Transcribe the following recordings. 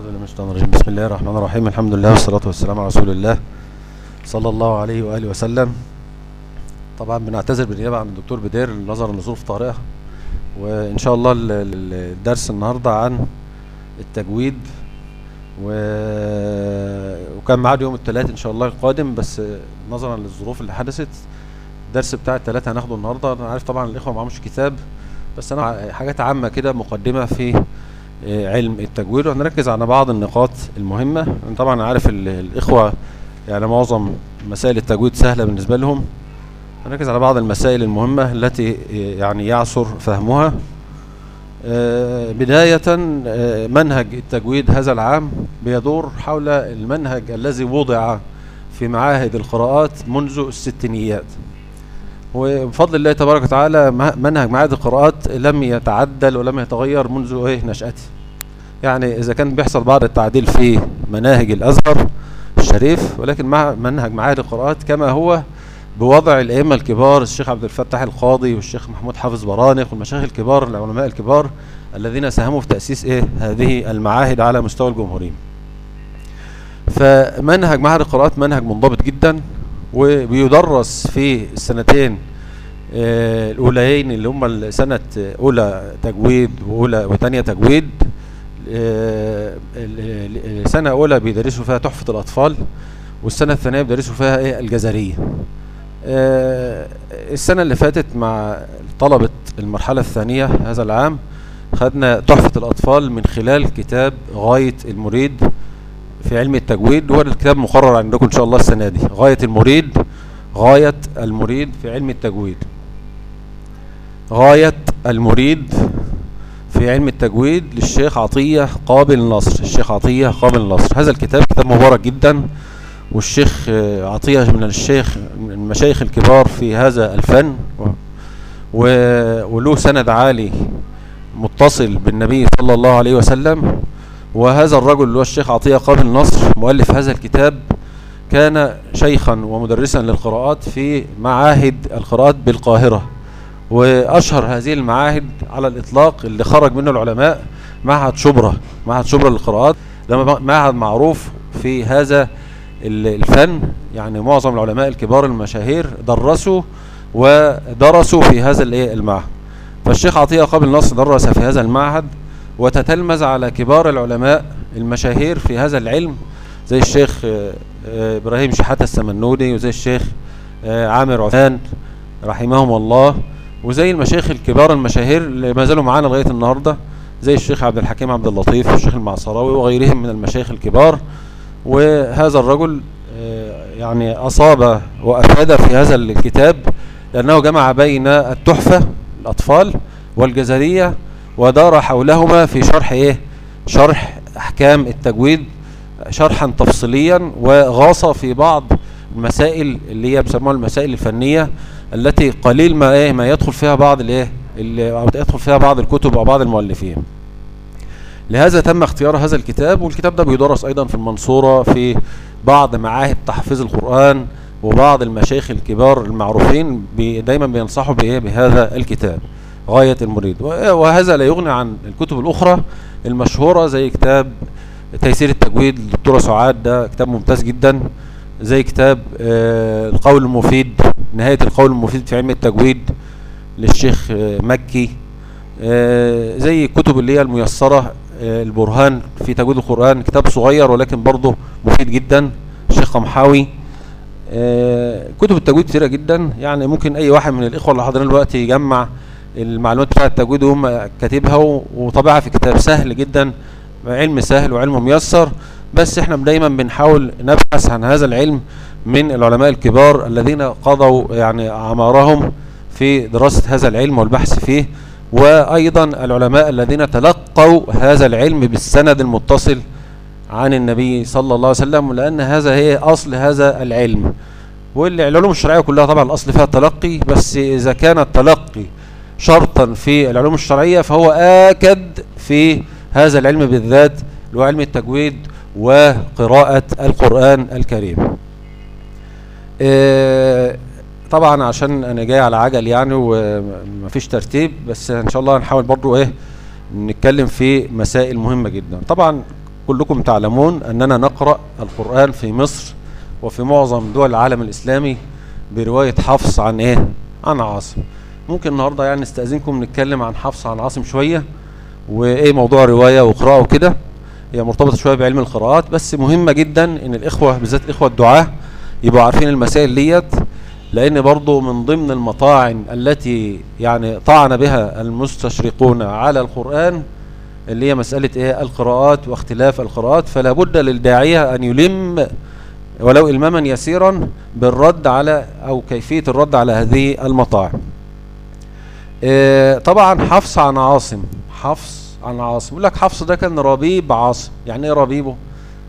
أعوذ بالله من الشيطان الرجيم. بسم الله الرحمن الرحيم. الحمد لله والصلاة والسلام على رسول الله صلى الله عليه وآله وسلم. طبعا بنعتذر بالنيابة عن الدكتور بدير نظرا لظروف طارئة. وإن شاء الله ال- ال- الدرس النهاردة عن التجويد. و... وكان ميعاد يوم الثلاث إن شاء الله القادم بس نظرا للظروف اللي حدثت. الدرس بتاع الثلاثة هناخده النهاردة. أنا عارف طبعا الإخوة معهمش كتاب بس أنا حاجات عامة كده مقدمة في علم التجويد. وهنركز على بعض النقاط المهمة. أنا طبعا عارف ال- الإخوة يعني معظم مسائل التجويد سهلة بالنسبة لهم. هنركز على بعض المسائل المهمة التي آه، يعني يعسر فهمها. آه، بداية آه، منهج التجويد هذا العام بيدور حول المنهج الذي وضع في معاهد القراءات منذ الستينيات. وبفضل الله تبارك وتعالى منهج معاهد القراءات لم يتعدل ولم يتغير منذ إيه نشأته. يعني إذا كان بيحصل بعض التعديل في مناهج الأزهر الشريف ولكن مع منهج معاهد القراءات كما هو بوضع الأئمة الكبار الشيخ عبد الفتاح القاضي والشيخ محمود حافظ برانق والمشايخ الكبار العلماء الكبار الذين ساهموا في تأسيس إيه هذه المعاهد على مستوى الجمهوريه فمنهج معهد القراءات منهج منضبط جدا. وبيدرس في السنتين آه، الأوليين اللي هم سنه أولى تجويد وأولى وثانية تجويد. آه، ال- ال- السنة الاولى بيدرسوا فيها تحفة الأطفال والسنة الثانية بيدرسوا فيها إيه؟ الجزرية. آه، السنة اللي فاتت مع طلبة المرحلة الثانية هذا العام خدنا تحفة الأطفال من خلال كتاب غاية المريد. في علم التجويد وهو الكتاب مقرر عندكم إن شاء الله السنة دي. غاية المريد غاية المريد في علم التجويد. غاية المريد في علم التجويد للشيخ عطية قابل نصر الشيخ عطية قابل نصر هذا الكتاب كتاب مبارك جدا والشيخ عطية من الشيخ من المشايخ الكبار في هذا الفن وله سند عالي متصل بالنبي صلى الله عليه وسلم. وهذا الرجل اللي هو الشيخ عطية قابل نصر مؤلف هذا الكتاب كان شيخا ومدرسا للقراءات في معاهد القراءات بالقاهرة. وأشهر هذه المعاهد على الإطلاق اللي خرج منه العلماء معهد شبرا معهد شبرا للقراءات. ده معهد معروف في هذا ال- الفن. يعني معظم العلماء الكبار المشاهير درسوا ودرسوا في هذا الايه المعهد. فالشيخ عطية قابل نصر درس في هذا المعهد وتتلمذ على كبار العلماء المشاهير في هذا العلم زي الشيخ آه، آه، إبراهيم شحاتة السمنودي وزي الشيخ آه، عامر عثمان رحمهم الله وزي المشايخ الكبار المشاهير اللي ما زالوا معانا لغاية النهارده زي الشيخ عبد الحكيم عبد اللطيف والشيخ المعصراوي وغيرهم من المشايخ الكبار. وهذا الرجل يعني أصاب وأفاد في هذا الكتاب لأنه جمع بين التحفة الأطفال والجزرية ودار حولهما في شرح إيه؟ شرح أحكام التجويد شرحا تفصيليا وغاص في بعض المسائل اللي هي بيسموها المسائل الفنية التي قليل ما إيه؟ ما يدخل فيها بعض الإيه؟ اللي أو يدخل فيها بعض الكتب أو بعض المؤلفين. لهذا تم اختيار هذا الكتاب والكتاب ده بيدرس أيضا في المنصورة في بعض معاهد تحفيظ القرآن وبعض المشايخ الكبار المعروفين دايما بينصحوا بإيه؟ بهذا الكتاب. غاية المريد و- وهذا لا يغني عن الكتب الأخرى المشهورة زي كتاب تيسير التجويد للدكتورة سعاد. ده كتاب ممتاز جدا. زي كتاب آه، القول المفيد نهاية القول المفيد في علم التجويد للشيخ آه، مكي. آه، زي الكتب اللي هي الميسرة آه، البرهان في تجويد القرآن. كتاب صغير ولكن برضه مفيد جدا. الشيخ قمحاوي. آه، كتب التجويد كتيرة جدا. يعني ممكن أي واحد من الإخوة اللي حاضرين دلوقتي يجمع المعلومات بتاعة التجويد وهم كاتبها وطبعها في كتاب سهل جدا علم سهل وعلم ميسر. بس إحنا دايما بنحاول نبحث عن هذا العلم من العلماء الكبار الذين قضوا يعني أعمارهم في دراسة هذا العلم والبحث فيه. وأيضا العلماء الذين تلقوا هذا العلم بالسند المتصل عن النبي صلى الله عليه وسلم لأن هذا هي أصل هذا العلم. والعلوم الشرعية كلها طبعا الأصل فيها التلقي بس إذا كان التلقي شرطا في العلوم الشرعية فهو آكد في هذا العلم بالذات اللي هو علم التجويد وقراءة القرآن الكريم. آه، طبعا عشان أنا جاي على عجل يعني ومفيش ترتيب بس إن شاء الله هنحاول برضو إيه نتكلم في مسائل مهمة جدا. طبعا كلكم تعلمون أننا نقرأ القرآن في مصر وفي معظم دول العالم الإسلامي برواية حفص عن إيه؟ عن عاصم. ممكن النهاردة يعني نستأذنكم نتكلم عن حفص عن عاصم شوية وإيه موضوع رواية وقراءة وكده. هي مرتبطة شوية بعلم القراءات بس مهمة جدا إن الإخوة بالذات الإخوة الدعاة يبقوا عارفين المسائل ديت لأن برضو من ضمن المطاعن التي يعني طعن بها المستشرقون على القرآن اللي هي مسألة إيه؟ القراءات واختلاف القراءات. فلا بد للداعية أن يلم ولو إلماما يسيرا بالرد على أو كيفية الرد على هذه المطاعن إيه طبعا حفص عن عاصم حفص عن عاصم. يقول لك حفص ده كان ربيب عاصم. يعني إيه ربيبه؟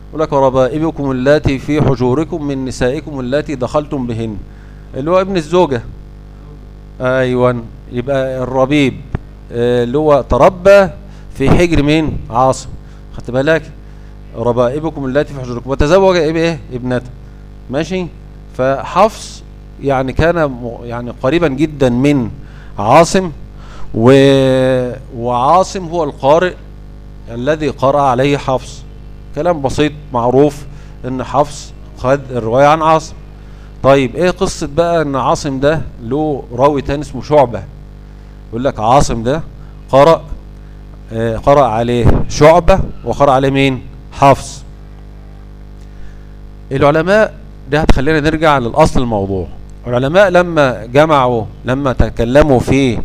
يقول لك وربائبكم اللاتي في حجوركم من نسائكم اللاتي دخلتم بهن. اللي هو ابن الزوجة. أيوه يبقى الربيب اللي هو تربى في حجر مين؟ عاصم. خدت بالك؟ ربائبكم اللاتي في حجوركم. وتزوج إيه ابنته. ماشي؟ فحفص يعني كان يعني قريبا جدا من عاصم و... وعاصم هو القارئ الذي قرأ عليه حفص. كلام بسيط معروف إن حفص خد الرواية عن عاصم. طيب إيه قصة بقى إن عاصم ده له راوي تاني اسمه شعبة؟ يقول لك عاصم ده قرأ آه قرأ عليه شعبة وقرأ عليه مين؟ حفص. العلماء ده هتخلينا نرجع للأصل الموضوع. العلماء لما جمعوا لما تكلموا في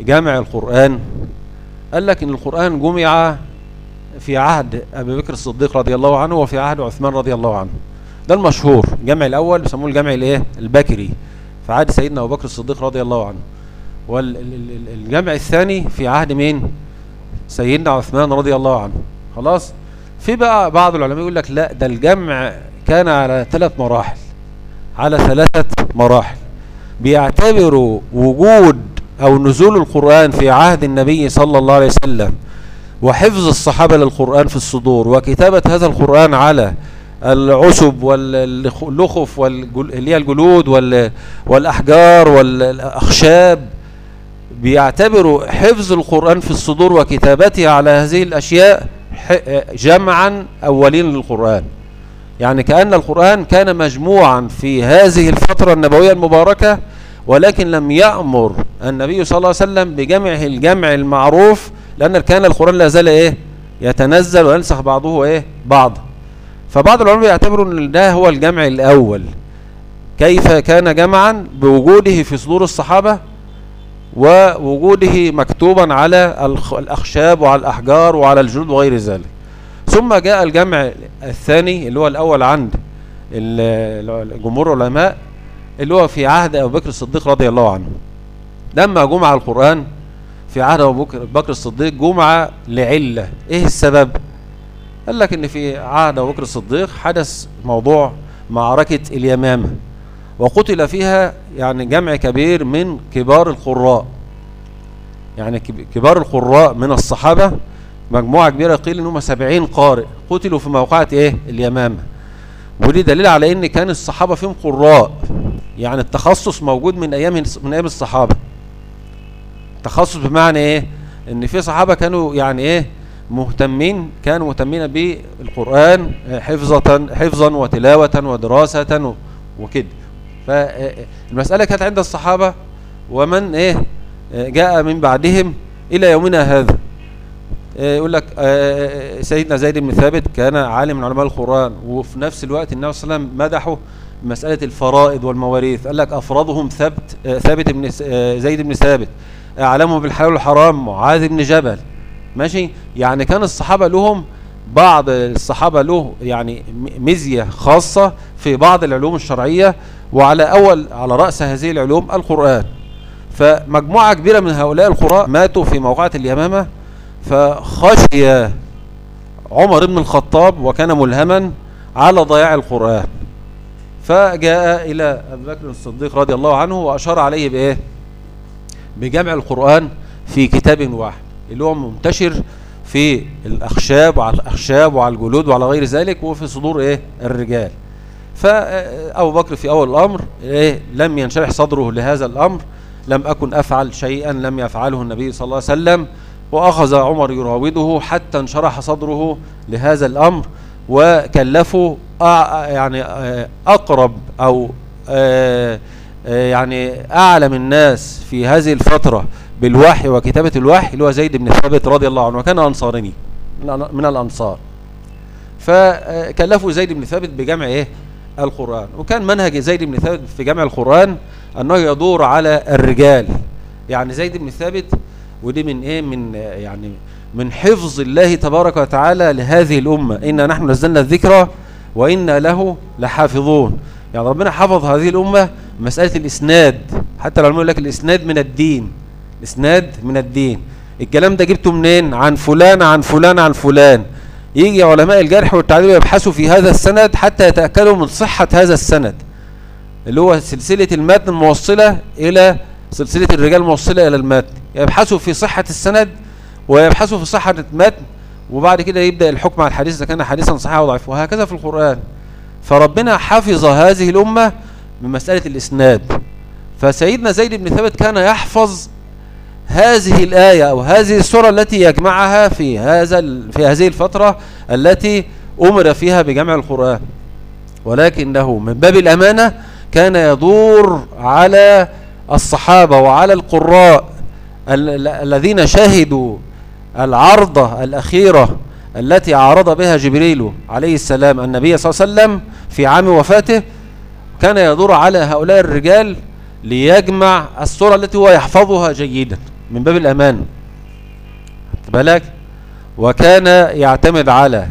جمع القرآن قال لك إن القرآن جمع في عهد أبي بكر الصديق رضي الله عنه وفي عهد عثمان رضي الله عنه. ده المشهور الجمع الأول بيسموه الجمع الإيه؟ البكري في عهد سيدنا أبو بكر الصديق رضي الله عنه. والجمع الثاني في عهد مين؟ سيدنا عثمان رضي الله عنه. خلاص؟ في بقى بعض العلماء يقول لك لا ده الجمع كان على ثلاث مراحل. على ثلاثة مراحل. بيعتبروا وجود أو نزول القرآن في عهد النبي صلى الله عليه وسلم وحفظ الصحابة للقرآن في الصدور وكتابة هذا القرآن على العشب واللخف اللي هي الجلود والأحجار والأخشاب بيعتبروا حفظ القرآن في الصدور وكتابته على هذه الأشياء جمعا أولين للقرآن. يعني كأن القرآن كان مجموعا في هذه الفترة النبوية المباركة ولكن لم يأمر النبي صلى الله عليه وسلم بجمعه الجمع المعروف لأن كان القرآن لا زال إيه؟ يتنزل وينسخ بعضه إيه؟ بعض. فبعض العلماء يعتبروا أن ده هو الجمع الأول. كيف كان جمعا؟ بوجوده في صدور الصحابة ووجوده مكتوبا على الأخشاب وعلى الأحجار وعلى الجلود وغير ذلك. ثم جاء الجمع الثاني اللي هو الأول عند جمهور العلماء اللي هو في عهد أبو بكر الصديق رضي الله عنه. لما جمع القرآن في عهد أبو بكر الصديق جمع لعلة. إيه السبب؟ قال لك إن في عهد أبو بكر الصديق حدث موضوع معركة اليمامة وقتل فيها يعني جمع كبير من كبار القراء. يعني كبار القراء من الصحابة مجموعة كبيرة قيل إنهم سبعين قارئ. قتلوا في موقعة إيه؟ اليمامة. ودي دليل على إن كان الصحابة فيهم قراء. يعني التخصص موجود من أيام من أيام الصحابة. تخصص بمعنى إيه؟ إن في صحابة كانوا يعني إيه؟ مهتمين كانوا مهتمين بالقرآن حفظة حفظا وتلاوة ودراسة وكده. فالمسألة كانت عند الصحابة ومن إيه؟ جاء من بعدهم إلى يومنا هذا. يقول لك سيدنا زيد بن ثابت كان عالم من علماء القرآن وفي نفس الوقت النبي صلى الله عليه وسلم مدحه مسألة الفرائض والمواريث قال لك أفرضهم ثبت ثابت بن زيد بن ثابت أعلمهم بالحلال والحرام معاذ بن جبل ماشي؟ يعني كان الصحابة لهم بعض الصحابة له يعني مزية خاصة في بعض العلوم الشرعية وعلى أول على رأس هذه العلوم القرآن. فمجموعة كبيرة من هؤلاء القراء ماتوا في موقعة اليمامة فخشي عمر بن الخطاب وكان ملهما على ضياع القرآن. فجاء إلى أبي بكر الصديق رضي الله عنه وأشار عليه بإيه؟ بجمع القرآن في كتاب واحد اللي هو منتشر في الأخشاب وعلى الأخشاب وعلى الجلود وعلى غير ذلك وفي صدور إيه؟ الرجال. فأبو بكر في أول الأمر إيه؟ لم ينشرح صدره لهذا الأمر لم أكن أفعل شيئا لم يفعله النبي صلى الله عليه وسلم. وأخذ عمر يراوده حتى انشرح صدره لهذا الأمر وكلفوا يعني أقرب أو يعني أعلم الناس في هذه الفترة بالوحي وكتابة الوحي اللي هو زيد بن ثابت رضي الله عنه وكان أنصارني من الأنصار. فكلفوا زيد بن ثابت بجمع إيه؟ القرآن. وكان منهج زيد بن ثابت في جمع القرآن أنه يدور على الرجال. يعني زيد بن ثابت ودي من إيه؟ من يعني من حفظ الله تبارك وتعالى لهذه الأمة. إنا نحن نزلنا الذكرى وإنا له لحافظون. يعني ربنا حفظ هذه الأمة مسألة الإسناد. حتى العلماء يقول لك الإسناد من الدين. الإسناد من الدين. الكلام ده جبته منين؟ عن فلان عن فلان عن فلان. يجي علماء الجرح والتعديل يبحثوا في هذا السند حتى يتأكدوا من صحة هذا السند. اللي هو سلسلة المتن الموصلة إلى سلسلة الرجال الموصلة إلى المتن. يبحثوا في صحة السند ويبحثوا في صحة المتن وبعد كده يبدأ الحكم على الحديث إذا كان حديثا صحيحا أو ضعيف وهكذا في القرآن. فربنا حفظ هذه الأمة من مسألة الإسناد. فسيدنا زيد بن ثابت كان يحفظ هذه الآية أو هذه السورة التي يجمعها في هذا في هذه الفترة التي أمر فيها بجمع القرآن. ولكنه من باب الأمانة كان يدور على الصحابة وعلى القراء الذين شهدوا العرضة الأخيرة التي عارض بها جبريل عليه السلام النبي صلى الله عليه وسلم في عام وفاته كان يدور على هؤلاء الرجال ليجمع الصورة التي هو يحفظها جيدا من باب الأمان. بالك؟ وكان يعتمد على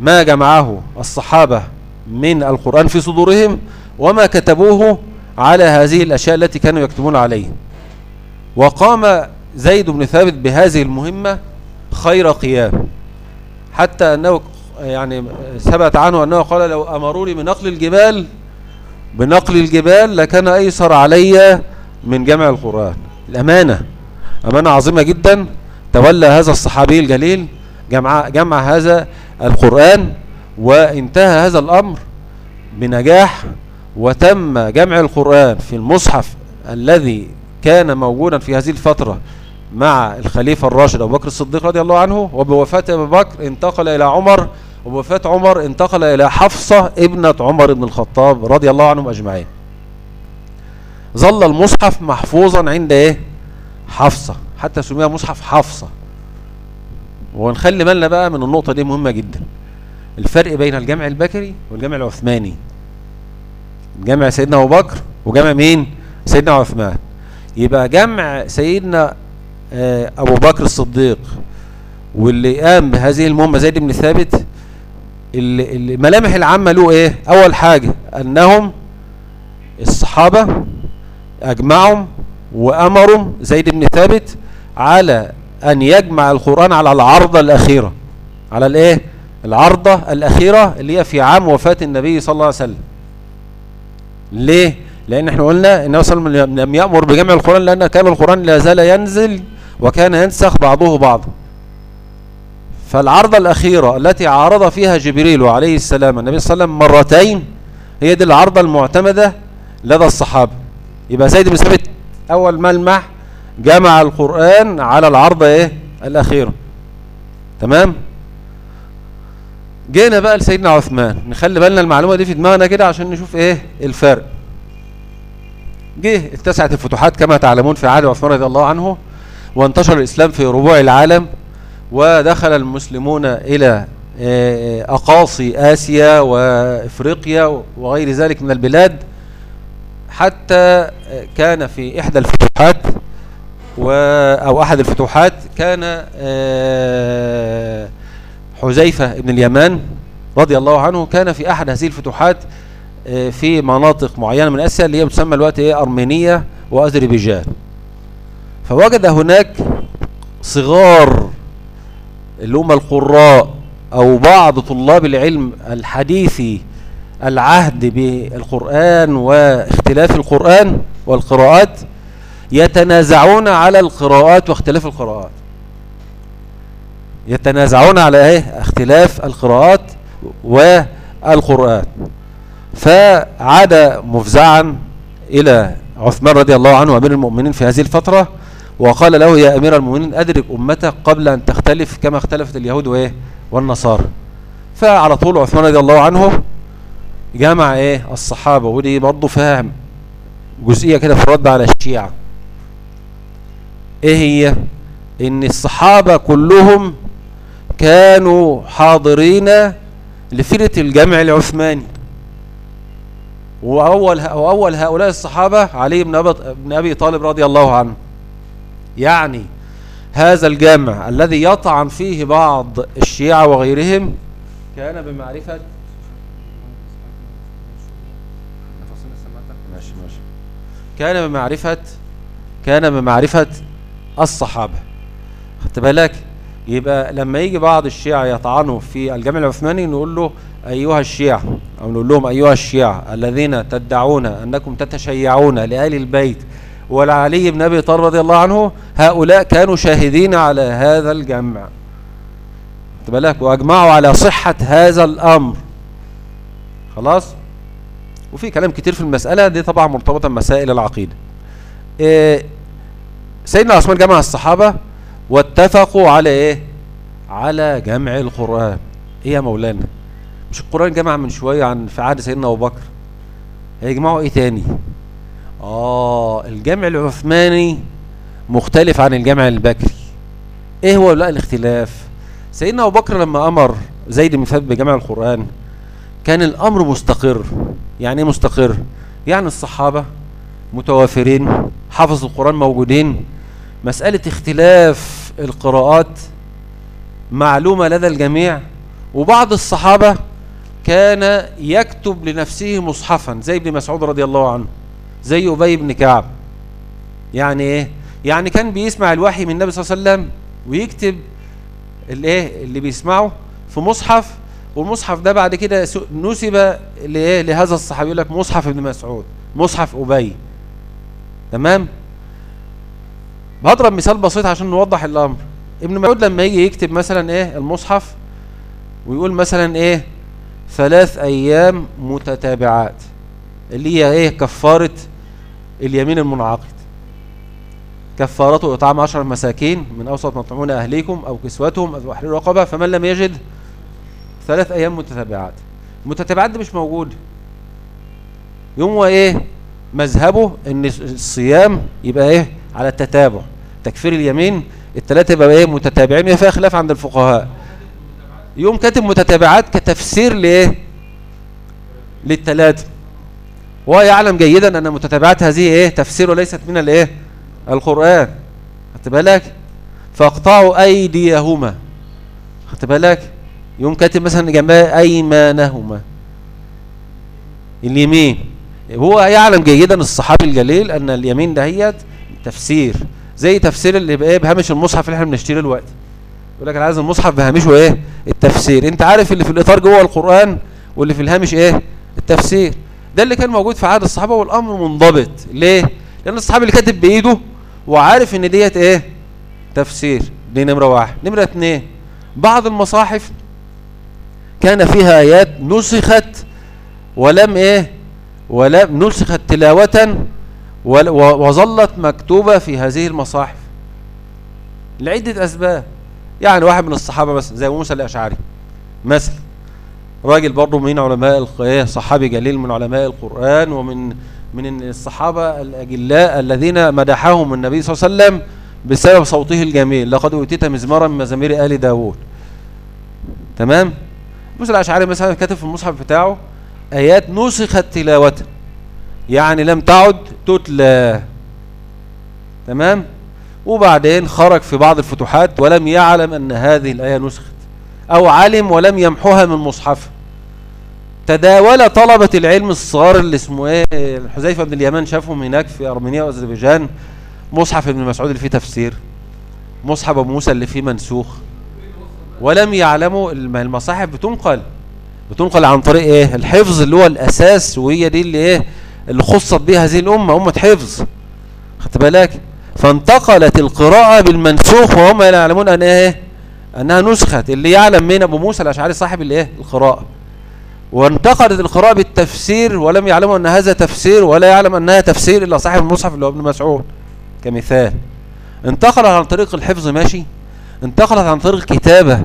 ما جمعه الصحابة من القرآن في صدورهم وما كتبوه على هذه الأشياء التي كانوا يكتبون عليه. وقام زيد بن ثابت بهذه المهمة خير قيام. حتى أنه يعني ثبت عنه أنه قال لو أمروني بنقل الجبال بنقل الجبال لكان أيسر علي من جمع القرآن. الأمانة أمانة عظيمة جدا. تولى هذا الصحابي الجليل جمع, جمع هذا القرآن وانتهى هذا الأمر بنجاح وتم جمع القرآن في المصحف الذي كان موجودا في هذه الفترة مع الخليفة الراشد أبو بكر الصديق رضي الله عنه وبوفاة أبو بكر انتقل إلى عمر وبوفاة عمر انتقل إلى حفصة ابنة عمر بن الخطاب رضي الله عنهم أجمعين. ظل المصحف محفوظا عند إيه؟ حفصة حتى سميها مصحف حفصة. ونخلي بالنا بقى من النقطة دي مهمة جدا. الفرق بين الجمع البكري والجمع العثماني. جمع سيدنا أبو بكر وجمع مين؟ سيدنا عثمان. يبقى جمع سيدنا آه، أبو بكر الصديق واللي قام بهذه المهمة زيد بن ثابت الملامح العامة له إيه؟ أول حاجة أنهم الصحابة أجمعهم وامروا زيد بن ثابت على أن يجمع القرآن على العرضة الأخيرة. على الإيه؟ العرضة الأخيرة اللي هي في عام وفاة النبي صلى الله عليه وسلم. ليه؟ لأن إحنا قلنا النبي صلى الله عليه وسلم لم يأمر بجمع القرآن لأن كان القرآن لا زال ينزل وكان ينسخ بعضه بعضا فالعرضة الأخيرة التي عارض فيها جبريل عليه السلام النبي صلى الله عليه وسلم مرتين هي دي العرضة المعتمدة لدى الصحابة. يبقى سيد بن ثابت أول ملمح جمع القرآن على العرضة إيه؟ الأخيرة. تمام؟ جينا بقى لسيدنا عثمان. نخلي بالنا المعلومة دي في دماغنا كده عشان نشوف إيه؟ الفرق. جه اتسعت الفتوحات كما تعلمون في عهد عثمان رضي الله عنه وانتشر الإسلام في ربوع العالم ودخل المسلمون إلى آه، أقاصي آسيا وإفريقيا وغير ذلك من البلاد حتى كان في إحدى الفتوحات أو أحد الفتوحات كان آه، حذيفة بن اليمان رضي الله عنه كان في أحد هذه الفتوحات آه، في مناطق معينة من آسيا اللي هي تسمى الوقت إيه؟ أرمينيا وأذربيجان. فوجد هناك صغار اللي هم القراء أو بعض طلاب العلم الحديثي العهد بالقرآن واختلاف القرآن والقراءات يتنازعون على القراءات واختلاف القراءات. يتنازعون على إيه؟ اختلاف القراءات والقرآن. فعاد مفزعا إلى عثمان رضي الله عنه وأمير المؤمنين في هذه الفترة وقال له يا أمير المؤمنين أدرك أمتك قبل أن تختلف كما اختلفت اليهود وإيه؟ والنصارى. فعلى طول عثمان رضي الله عنه جمع إيه؟ الصحابة ودي برضه فاهم جزئية كده في الرد على الشيعة. إيه هي؟ إن الصحابة كلهم كانوا حاضرين لفكرة الجمع العثماني. وأول وأول هؤلاء الصحابة علي بن أبي طالب رضي الله عنه. يعني هذا الجامع الذي يطعن فيه بعض الشيعة وغيرهم كان بمعرفة كان بمعرفة كان بمعرفة الصحابة. خدت بالك؟ يبقى لما يجي بعض الشيعة يطعنوا في الجامع العثماني نقول له أيها الشيعة أو نقول لهم أيها الشيعة الذين تدعون أنكم تتشيعون لآل البيت ولعلي بن أبي طالب رضي الله عنه هؤلاء كانوا شاهدين على هذا الجمع. بالك وأجمعوا على صحة هذا الأمر. خلاص؟ وفي كلام كتير في المسألة دي طبعا مرتبطة بمسائل العقيدة. إيه سيدنا عثمان جمع الصحابة واتفقوا على إيه؟ على جمع القرآن. إيه يا مولانا؟ مش القرآن جمع من شوية عن في عهد سيدنا أبو بكر؟ هيجمعوا إيه تاني؟ آه الجمع العثماني مختلف عن الجمع البكري. إيه هو لا الاختلاف؟ سيدنا أبو بكر لما أمر زيد بن ثابت بجمع القرآن كان الأمر مستقر. يعني إيه مستقر؟ يعني الصحابة متوافرين حفظ القرآن موجودين. مسألة اختلاف القراءات معلومة لدى الجميع وبعض الصحابة كان يكتب لنفسه مصحفا زي ابن مسعود رضي الله عنه زي أبي بن كعب. يعني إيه؟ يعني كان بيسمع الوحي من النبي صلى الله عليه وسلم ويكتب الإيه؟ اللي بيسمعه في مصحف والمصحف ده بعد كده نسب لإيه؟ لهذا الصحابي يقول لك مصحف ابن مسعود مصحف أبي. تمام؟ بضرب مثال بسيط عشان نوضح الأمر. ابن مسعود لما يجي يكتب مثلا إيه؟ المصحف ويقول مثلا إيه؟ ثلاث أيام متتابعات. اللي هي إيه؟ كفارة اليمين المنعقد. كفارته إطعام عشر مساكين من أوسط ما تطعمون أهليكم أو كسوتهم أو تحرير رقبة فمن لم يجد ثلاث أيام متتابعات. المتتابعات دي مش موجود. يوم هو إيه؟ مذهبه إن الصيام يبقى إيه؟ على التتابع. تكفير اليمين الثلاثة يبقى إيه؟ متتابعين. فيها خلاف عند الفقهاء. يوم كاتب متتابعات كتفسير لإيه للثلاثة ويعلم جيدا أن متتابعات هذه إيه؟ تفسير وليست من الإيه القرآن. خدت بالك؟ فاقطعوا أيديهما. خدت بالك؟ يوم كاتب مثلا جنبها أيمانهما. اليمين. هو يعلم جيدا الصحابي الجليل أن اليمين دهيت تفسير زي تفسير اللي بهامش المصحف اللي إحنا بنشتريه دلوقتي. يقول لك أنا عايز المصحف بهامشه إيه؟ التفسير. أنت عارف اللي في الإطار جوه القرآن واللي في الهامش إيه؟ التفسير. ده اللي كان موجود في عهد الصحابة والأمر منضبط. ليه؟ لأن الصحابي اللي كاتب بإيده وعارف إن ديت إيه؟ تفسير. دي نمرة واحد. نمرة اتنين بعض المصاحف كان فيها آيات نسخت ولم إيه؟ ولم نسخت تلاوة وظلت مكتوبة في هذه المصاحف لعدة أسباب. يعني واحد من الصحابة مثلا زي موسى الأشعري مثلا. راجل برضه من علماء صحابي جليل من علماء القرآن ومن من الصحابة الأجلاء الذين مدحهم النبي صلى الله عليه وسلم بسبب صوته الجميل. لقد أوتيت مزمارا من مزامير آل داوود تمام؟ موسى الأشعري مثلا كاتب في المصحف بتاعه آيات نسخت تلاوة يعني لم تعد تتلى. تمام؟ وبعدين خرج في بعض الفتوحات ولم يعلم أن هذه الآية نسخت أو علم ولم يمحوها من مصحفه تداول طلبة العلم الصغار اللي اسمه إيه حذيفة بن اليمان شافهم هناك في أرمينيا وأذربيجان. مصحف ابن مسعود اللي فيه تفسير. مصحف أبو موسى اللي فيه منسوخ. ولم يعلموا المصاحف بتنقل. بتنقل عن طريق إيه الحفظ اللي هو الأساس وهي دي اللي إيه اللي خصت بها هذه الأمة أمة حفظ. خدت بالك؟ فانتقلت القراءة بالمنسوخ وهم لا يعلمون أن إيه؟ أنها نسخت اللي يعلم من أبو موسى الأشعري صاحب الايه القراءة. وانتقدت القراءة بالتفسير ولم يعلموا أن هذا تفسير ولا يعلم أنها تفسير إلا صاحب المصحف اللي هو ابن مسعود. كمثال. انتقلت عن طريق الحفظ ماشي. انتقلت عن طريق الكتابة.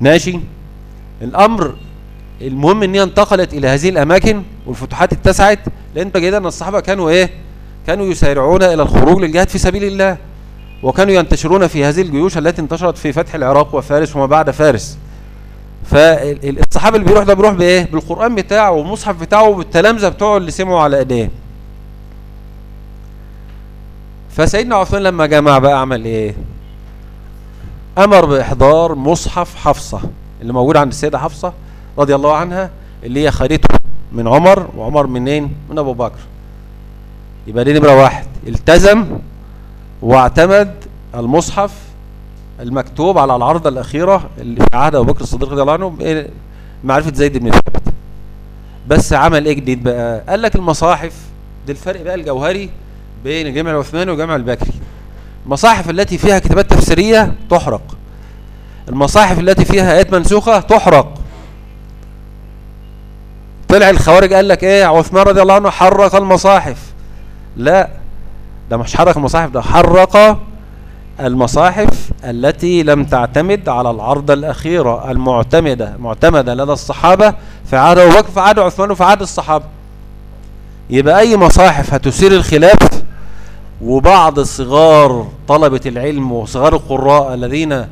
ماشي. الأمر المهم إن هي انتقلت إلى هذه الأماكن والفتوحات اتسعت لأن بجد أن الصحابة كانوا إيه؟ كانوا يسارعون إلى الخروج للجهاد في سبيل الله وكانوا ينتشرون في هذه الجيوش التي انتشرت في فتح العراق وفارس وما بعد فارس. فالصحابي اللي بيروح ده بيروح بإيه؟ بالقرآن بتاعه والمصحف بتاعه بالتلامذة بتوعه اللي سمعوا على إيديه. فسيدنا عثمان لما جمع بقى عمل إيه؟ أمر بإحضار مصحف حفصة اللي موجود عند السيدة حفصة رضي الله عنها اللي هي خدته من عمر وعمر منين؟ من أبو بكر. يبقى دي نمرة واحد. التزم واعتمد المصحف المكتوب على العرضة الأخيرة اللي في عهد أبو بكر الصديق رضي الله عنه معرفة زيد بن ثابت. بس عمل إيه جديد بقى؟ قال لك المصاحف دي الفرق بقى الجوهري بين الجامع العثماني والجامع البكري المصاحف التي فيها كتابات تفسيرية تحرق. المصاحف التي فيها آيات منسوخة تحرق. طلع الخوارج قال لك إيه؟ عثمان رضي الله عنه حرق المصاحف. لا ده مش حرق المصاحف ده حرق المصاحف التي لم تعتمد على العرض الأخيرة المعتمدة معتمدة لدى الصحابة في عهد أبو بكر في عهد عثمان وفي عهد الصحابة. يبقى أي مصاحف هتثير الخلاف؟ وبعض صغار طلبة العلم وصغار القراء الذين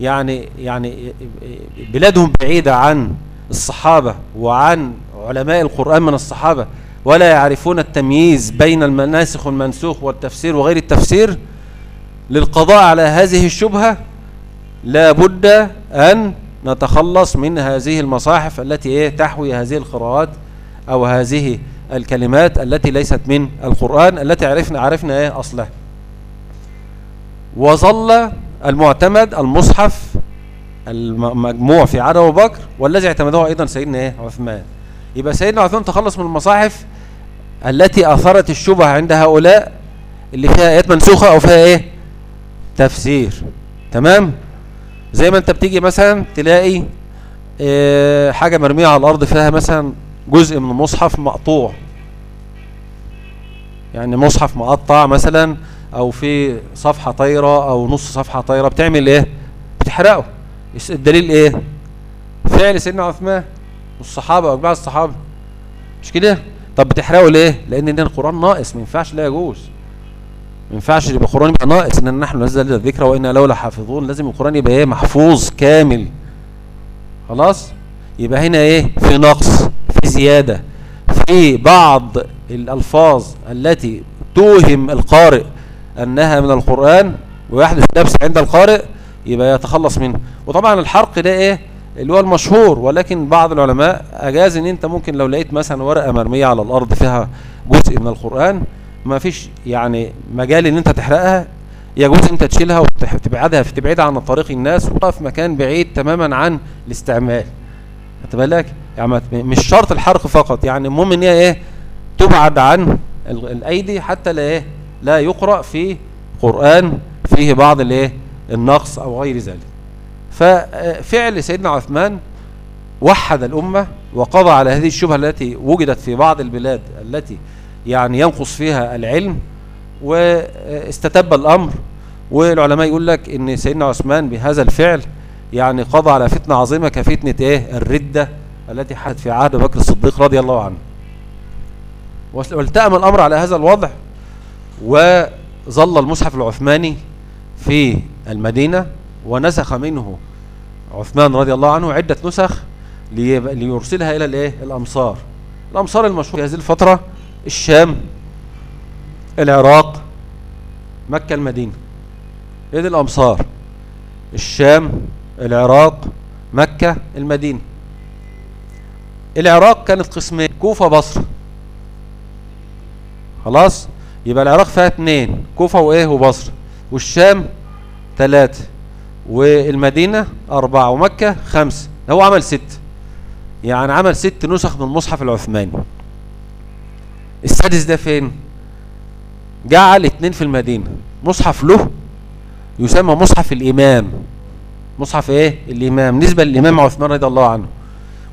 يعني يعني بلادهم بعيدة عن الصحابة وعن علماء القرآن من الصحابة ولا يعرفون التمييز بين المناسخ والمنسوخ والتفسير وغير التفسير للقضاء على هذه الشبهة لا بد أن نتخلص من هذه المصاحف التي إيه تحوي هذه القراءات أو هذه الكلمات التي ليست من القرآن التي عرفنا عرفنا إيه أصلها. وظل المعتمد المصحف المجموع في عهد أبو بكر والذي اعتمده أيضا سيدنا إيه عثمان. يبقى سيدنا عثمان تخلص من المصاحف التي أثرت الشبهة عند هؤلاء اللي فيها آيات منسوخة أو فيها إيه؟ تفسير. تمام؟ زي ما أنت بتيجي مثلا تلاقي إيه حاجة مرمية على الأرض فيها مثلا جزء من المصحف مقطوع. يعني مصحف مقطع مثلا أو في صفحة طايرة أو نص صفحة طايرة بتعمل إيه؟ بتحرقه. الدليل إيه؟ فعل سيدنا عثمان. والصحابة بعض الصحابة. مش كده؟ طب بتحرقوا ليه؟ لأن ده القرآن ناقص ما ينفعش لا يجوز. ما ينفعش يبقى القرآن يبقى ناقص إن نحن نزل الذكر وإنا لولا حافظون لازم القرآن يبقى إيه؟ محفوظ كامل. خلاص؟ يبقى هنا إيه؟ في نقص في زيادة. في بعض الألفاظ التي توهم القارئ أنها من القرآن ويحدث لبس عند القارئ يبقى يتخلص منه. وطبعا الحرق ده إيه؟ اللي هو المشهور ولكن بعض العلماء أجاز إن أنت ممكن لو لقيت مثلا ورقة مرمية على الأرض فيها جزء من القرآن ما فيش يعني مجال إن أنت تحرقها يجوز أنت تشيلها وتبعدها في تبعدها عن طريق الناس وتقف في مكان بعيد تماما عن الاستعمال. خدت بالك؟ يعني مش شرط الحرق فقط يعني المهم إن هي إيه؟ تبعد عن الأيدي حتى لا إيه؟ لا يقرأ في قرآن فيه بعض الإيه؟ النقص أو غير ذلك. ففعل سيدنا عثمان وحد الأمة وقضى على هذه الشبهة التي وجدت في بعض البلاد التي يعني ينقص فيها العلم واستتب الأمر. والعلماء يقول لك إن سيدنا عثمان بهذا الفعل يعني قضى على فتنة عظيمة كفتنة إيه؟ الردة التي حدث في عهد بكر الصديق رضي الله عنه. والتأم الأمر على هذا الوضع وظل المصحف العثماني في المدينة ونسخ منه عثمان رضي الله عنه عدة نسخ ليرسلها إلى الإيه؟ الأمصار. الأمصار المشهورة في هذه الفترة الشام العراق مكة المدينة. دي الأمصار. الشام العراق مكة المدينة. العراق كانت قسمين كوفة بصرة خلاص؟ يبقى العراق فيها اتنين كوفة وإيه؟ وبصرة والشام ثلاثة والمدينة أربعة ومكة خمسة هو عمل ست. يعني عمل ست نسخ من المصحف العثماني. السادس ده فين؟ جعل اتنين في المدينة. مصحف له يسمى مصحف الإمام. مصحف إيه؟ الإمام. نسبة للإمام عثمان رضي الله عنه.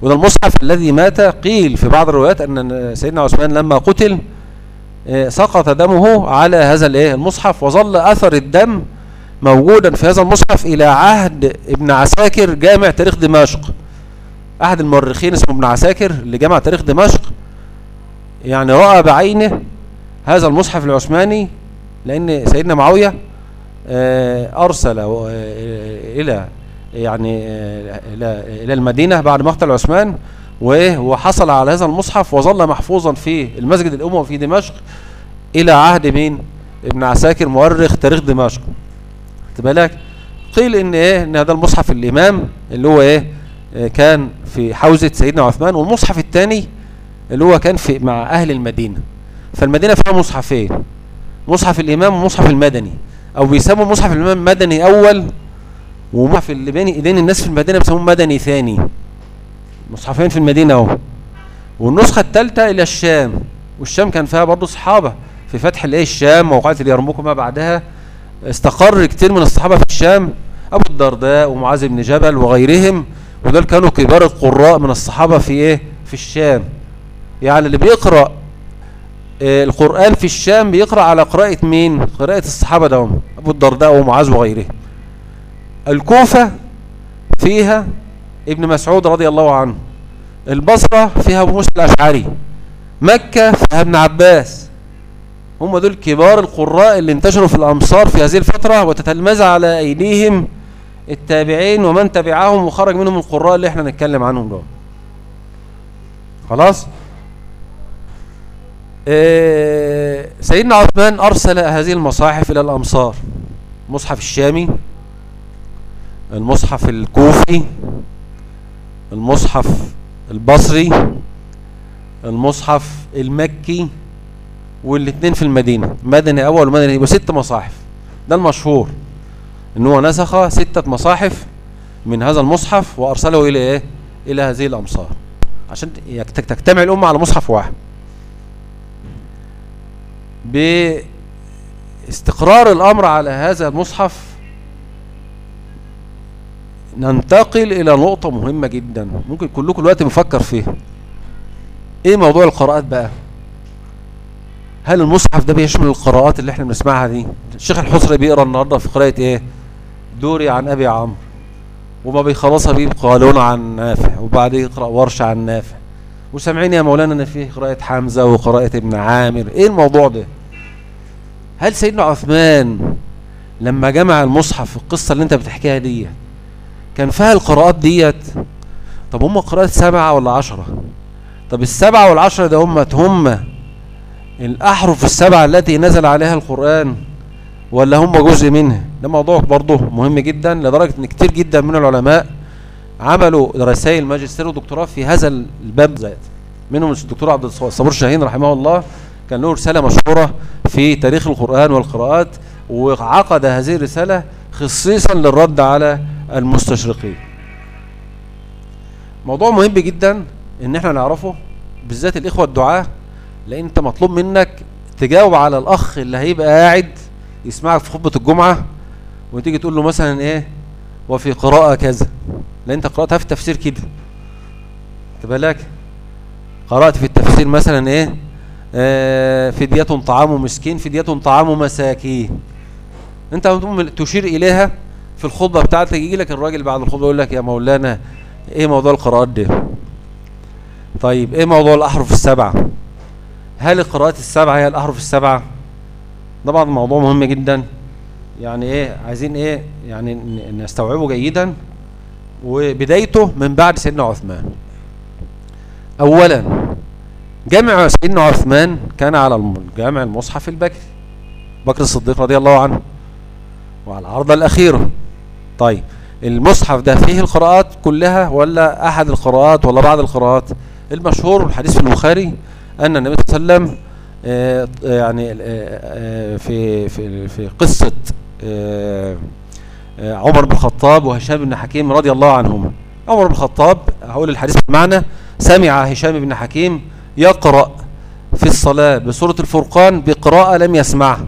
وده المصحف الذي مات. قيل في بعض الروايات أن سيدنا عثمان لما قتل آه، سقط دمه على هذا الإيه؟ المصحف وظل أثر الدم موجودا في هذا المصحف إلى عهد ابن عساكر جامع تاريخ دمشق. احد المؤرخين اسمه ابن عساكر اللي جمع تاريخ دمشق. يعني رأى بعينه هذا المصحف العثماني لأن سيدنا معاوية آه، أرسل آه، إلى يعني آه، إلى إلى المدينة بعد مقتل عثمان؟ وحصل على هذا المصحف وظل محفوظا في المسجد الأموي في دمشق إلى عهد مين؟ ابن عساكر مؤرخ تاريخ دمشق. بالك؟ قيل إن إيه إن هذا المصحف الإمام اللي هو إيه آه، كان في حوزة سيدنا عثمان والمصحف الثاني اللي هو كان في مع أهل المدينة. فالمدينة فيها مصحفين مصحف الإمام ومصحف المدني. أو بيسموا مصحف الإمام مدني أول ومصحف اللي بين إيدين الناس في المدينة بيسموه مدني ثاني. مصحفين في المدينة أهو. والنسخة الثالثة إلى الشام والشام كان فيها برضه صحابة. في فتح الإيه الشام موقعة اليرموك وما بعدها. استقر كتير من الصحابة في الشام أبو الدرداء ومعاذ بن جبل وغيرهم ودول كانوا كبار القراء من الصحابة في إيه؟ في الشام. يعني اللي بيقرأ آه، القرآن في الشام بيقرأ على قراءة مين؟ قراءة الصحابة دوم أبو الدرداء ومعاذ وغيرهم. الكوفة فيها ابن مسعود رضي الله عنه البصرة فيها أبو موسى الأشعري مكة فيها ابن عباس. هم دول كبار القراء اللي انتشروا في الأمصار في هذه الفترة وتتلمذ على أيديهم التابعين ومن تبعهم وخرج منهم القراء اللي إحنا نتكلم عنهم دول. خلاص؟ إيه سيدنا عثمان أرسل هذه المصاحف إلى الأمصار. المصحف الشامي المصحف الكوفي المصحف البصري المصحف المكي والاثنين في المدينة مدني أول ومدني يبقى ست مصاحف. ده المشهور إن هو نسخ ستة مصاحف من هذا المصحف وأرسله إلى إيه؟ إلى هذه الأمصار. عشان تجتمع الأمة على مصحف واحد. باستقرار الأمر على هذا المصحف ننتقل إلى نقطة مهمة جدا. ممكن كلكم الوقت بنفكر فيها. إيه موضوع القراءات بقى؟ هل المصحف ده بيشمل القراءات اللي إحنا بنسمعها دي؟ الشيخ الحصري بيقرأ النهارده في قراءة إيه؟ دوري عن أبي عمرو. وما بيخلصها بيه قالون عن نافع وبعدين يقرأ ورش عن نافع. وسامعين يا مولانا إن فيه قراءة حمزة وقراءة ابن عامر. إيه الموضوع ده؟ هل سيدنا عثمان لما جمع المصحف القصة اللي أنت بتحكيها دي كان فيها القراءات ديت؟ طب هم قراءات سبعة ولا عشرة؟ طب السبعة والعشرة ده هم هم الأحرف السبعة التي نزل عليها القرآن ولا هم جزء منها. ده موضوع برضه مهم جدا لدرجة إن كتير جدا من العلماء عملوا رسائل ماجستير ودكتوراه في هذا الباب ذات. منهم الدكتور عبد الصبور شاهين رحمه الله كان له رسالة مشهورة في تاريخ القرآن والقراءات وعقد هذه الرسالة خصيصا للرد على المستشرقين. موضوع مهم جدا إن إحنا نعرفه بالذات الإخوة الدعاة لأن أنت مطلوب منك تجاوب على الأخ اللي هيبقى قاعد يسمعك في خطبة الجمعة وتيجي تقول له مثلا إيه وفي قراءة كذا. لأن أنت قرأتها في التفسير كده. بالك قرأت في التفسير مثلا إيه آه فدية طعام مسكين فدية طعام مساكين. أنت تشير إليها في الخطبة بتاعتك يجي لك الراجل بعد الخطبة يقول لك يا مولانا إيه موضوع القراءات ده؟ طيب إيه موضوع الأحرف السبعة؟ هل القراءات السبعة هي الأحرف السبعة؟ طبعا موضوع مهم جدا. يعني إيه؟ عايزين إيه؟ يعني نستوعبه جيدا. وبدايته من بعد سيدنا عثمان. اولا جامع سيدنا عثمان كان على جامع المصحف البكري. بكر الصديق رضي الله عنه. وعلى العرضة الأخيرة طيب المصحف ده فيه القراءات كلها ولا أحد القراءات ولا بعض القراءات؟ المشهور الحديث في البخاري أن النبي صلى الله عليه وسلم آه، يعني آه، آه، في في في قصة آه، آه، عمر بن الخطاب وهشام بن حكيم رضي الله عنهما عمر بن الخطاب هقول الحديث بمعنى سمع هشام بن حكيم يقرأ في الصلاة بسورة الفرقان بقراءة لم يسمعها.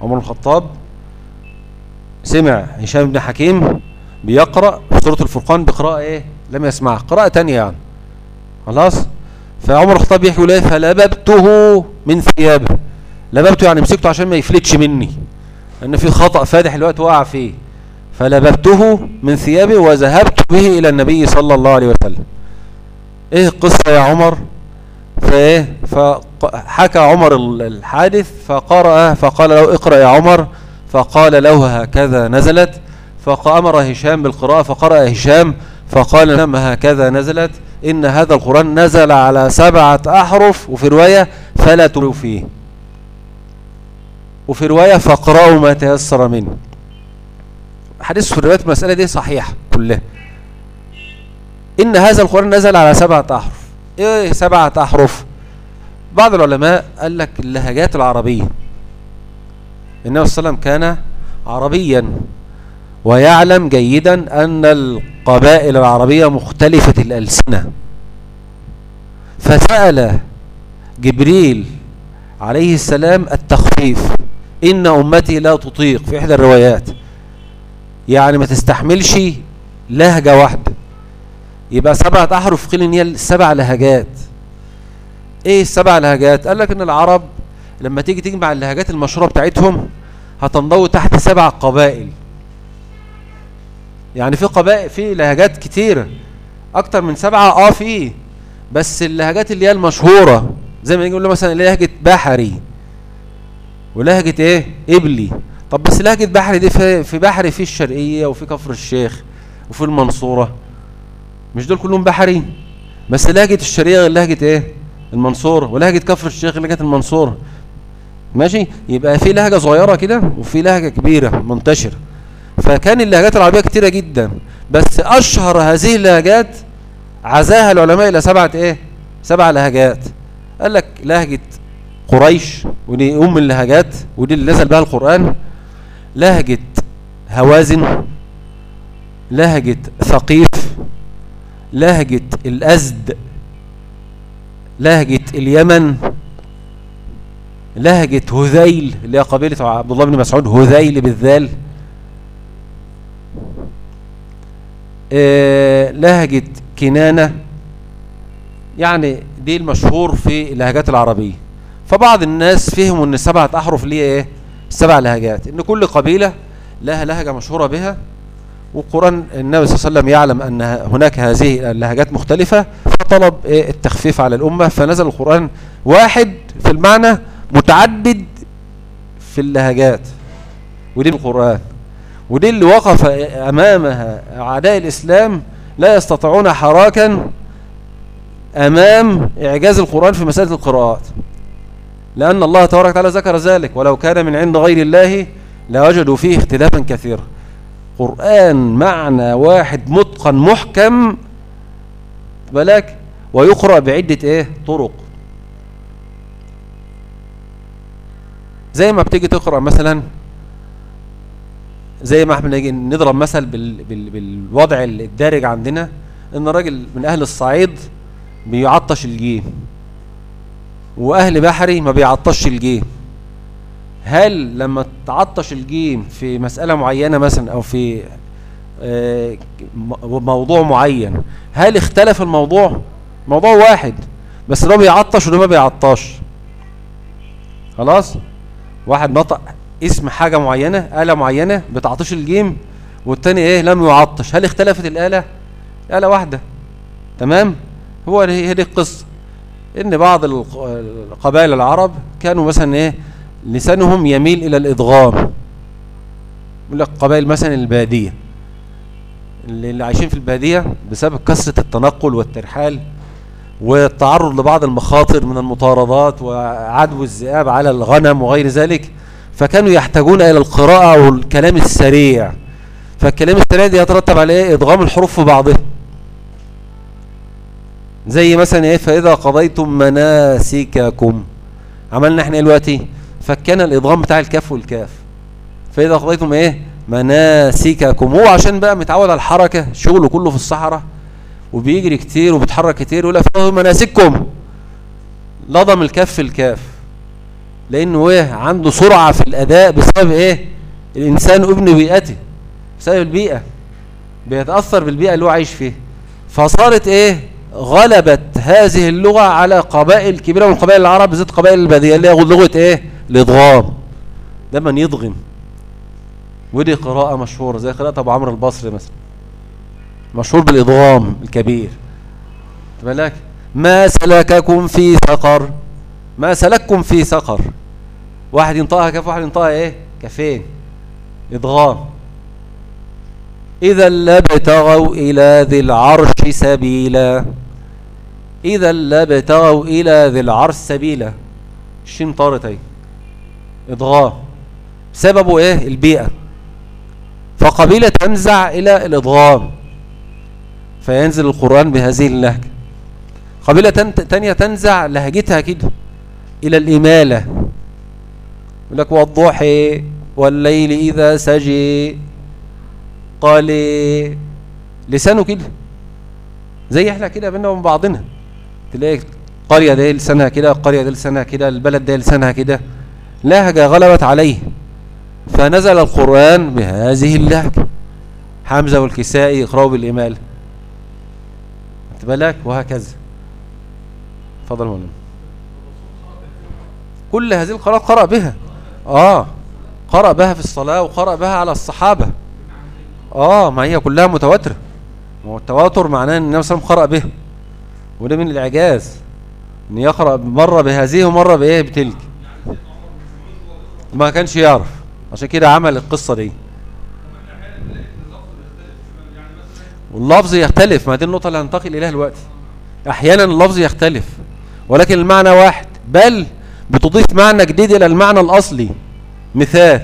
عمر بن الخطاب سمع هشام بن حكيم بيقرأ سورة الفرقان بقراءة إيه؟ لم يسمعها. قراءة تانية يعني. خلاص؟ فعمر الخطاب بيحكي له فلببته من ثيابه. لببته يعني مسكته عشان ما يفلتش مني. لأن في خطأ فادح الوقت وقع فيه. فلببته من ثيابه وذهبت به إلى النبي صلى الله عليه وسلم. إيه القصة يا عمر؟ فإيه؟ فحكى عمر الحادث فقرأ فقال له اقرأ يا عمر. فقال له هكذا نزلت. فأمر هشام بالقراءة فقرأ هشام فقال لما هكذا نزلت. إن هذا القرآن نزل على سبعة أحرف وفي رواية فلا تلو فيه. وفي رواية فاقرأوا ما تيسر منه. حديث في الرواية المسألة دي صحيحة كلها إن هذا القرآن نزل على سبعة أحرف. إيه سبعة أحرف؟ بعض العلماء قال لك اللهجات العربية. النبي صلى الله عليه وسلم كان عربيا. ويعلم جيدا أن القبائل العربية مختلفة الألسنة. فسأل جبريل عليه السلام التخفيف إن أمتي لا تطيق في إحدى الروايات. يعني ما تستحملش لهجة واحدة. يبقى سبعة أحرف قيل إن هي سبع لهجات. إيه السبع لهجات؟ قال لك إن العرب لما تيجي تجمع اللهجات المشهورة بتاعتهم هتنضوي تحت سبع قبائل. يعني في قبائل في لهجات كتيرة أكتر من سبعة آه في بس اللهجات اللي هي المشهورة زي ما نقول له مثلا لهجة بحري. ولهجة إيه؟ إبلي. طب بس لهجة بحري دي في, في بحري في الشرقية وفي كفر الشيخ وفي المنصورة. مش دول كلهم بحري؟ بس لهجة الشرقية غير لهجة إيه؟ المنصورة. ولهجة كفر الشيخ غير لهجة المنصورة. ماشي؟ يبقى في لهجة صغيرة كده وفي لهجة كبيرة منتشرة فكان اللهجات العربية كتيرة جدا. بس أشهر هذه اللهجات عزاها العلماء إلى سبعة إيه؟ سبع لهجات. قال لك لهجة قريش ودي أم اللهجات ودي اللي نزل بها القرآن. لهجة هوازن لهجة ثقيف لهجة الأزد لهجة اليمن لهجة هذيل اللي هي قبيلة عبد الله بن مسعود هذيل بالذال آه لهجة كنانة يعني دي المشهور في اللهجات العربية. فبعض الناس فهموا إن سبعة أحرف ليه إيه؟ سبع لهجات إن كل قبيلة لها لهجة مشهورة بها والقرآن النبي صلى الله عليه وسلم يعلم أن هناك هذه اللهجات مختلفة فطلب إيه؟ التخفيف على الأمة. فنزل القرآن واحد في المعنى متعدد في اللهجات ودي القرآن. ودي اللي وقف أمامها أعداء الإسلام لا يستطيعون حراكا أمام إعجاز القرآن في مسألة القراءات. لأن الله تبارك وتعالى ذكر ذلك ولو كان من عند غير الله لوجدوا فيه اختلافا كثيرا. قرآن معنى واحد متقن محكم بلاك ويقرأ بعدة إيه؟ طرق. زي ما بتيجي تقرأ مثلا زي ما إحنا نضرب مثل بال بال بالوضع الدارج عندنا إن راجل من أهل الصعيد بيعطش الجيم وأهل بحري ما بيعطش الجيم. هل لما تعطش الجيم في مسألة معينة مثلا أو في آه، موضوع معين هل اختلف الموضوع؟ موضوع واحد بس ده بيعطش وده ما بيعطش. خلاص؟ واحد نطق اسم حاجة معينة آلة معينة بتعطش الجيم والتاني إيه لم يعطش. هل اختلفت الآلة؟ آلة واحدة. تمام؟ هو هي دي القصة. إن بعض القبائل العرب كانوا مثلا إيه لسانهم يميل إلى الادغام يقول لك قبائل مثلا البادية. اللي عايشين في البادية بسبب كثرة التنقل والترحال والتعرض لبعض المخاطر من المطاردات وعدو الذئاب على الغنم وغير ذلك فكانوا يحتاجون إلى القراءة والكلام السريع. فالكلام السريع دي يترتب عليه إيه؟ إدغام الحروف في بعضها. زي مثلا إيه فإذا قضيتم مناسككم. عملنا إحنا إيه دلوقتي؟ فكان الإدغام بتاع الكاف والكاف. فإذا قضيتم إيه؟ مناسككم. هو عشان بقى متعود على الحركة شغله كله في الصحراء وبيجري كتير وبيتحرك كتير ولا فهو مناسككم. لضم الكاف في الكاف. لأنه إيه عنده سرعة في الأداء بسبب إيه؟ الإنسان أبن بيئته بسبب البيئة بيتأثر بالبيئة اللي هو عايش فيها. فصارت إيه؟ غلبت هذه اللغة على قبائل كبيرة من قبائل العرب بالذات قبائل البادية اللي هي لغة إيه؟ الإدغام. ده من يضغم ودي قراءة مشهورة زي قراءة أبو عمرو البصري مثلا. مشهور بالإدغام الكبير. بالك ما سلككم في سقر؟ ما سلككم في سقر. واحد ينطقها كف واحد ينطقها إيه؟ كفين. إدغام. إذا لابتغوا إلى ذي العرش سبيلا. إذا لابتغوا إلى ذي العرش سبيلا. الشين طارت اهي إدغام. سببه إيه؟ البيئة. فقبيلة تنزع إلى الإدغام. فينزل القرآن بهذه اللهجة. قبيلة تانية تنزع لهجتها كده. إلى الإمالة. يقول لك والضحي والليل إذا سجي قال لسانه كده. زي إحنا كده بينا وبين بعضنا. تلاقي قرية ده لسانها كده القرية ده لسانها كده البلد ده لسانها كده. لهجة غلبت عليه. فنزل القرآن بهذه اللهجة. حمزة والكسائي يقرأوا بالإمالة. بالك وهكذا. فضل مولانا كل هذه القراءات قرأ بها. آه قرأ بها في الصلاة وقرأ بها على الصحابة. آه ما هي كلها متواترة. والتواتر معناه إن النبي صلى الله عليه وسلم قرأ بها. وده من الإعجاز إن يقرأ مرة بهذه ومرة بإيه؟ بتلك. ما كانش يعرف. عشان كده عمل القصة دي. واللفظ يختلف. ما دي النقطة اللي هننتقل إليها دلوقتي. أحيانا اللفظ يختلف ولكن المعنى واحد. بل بتضيف معنى جديد إلى المعنى الأصلي. مثال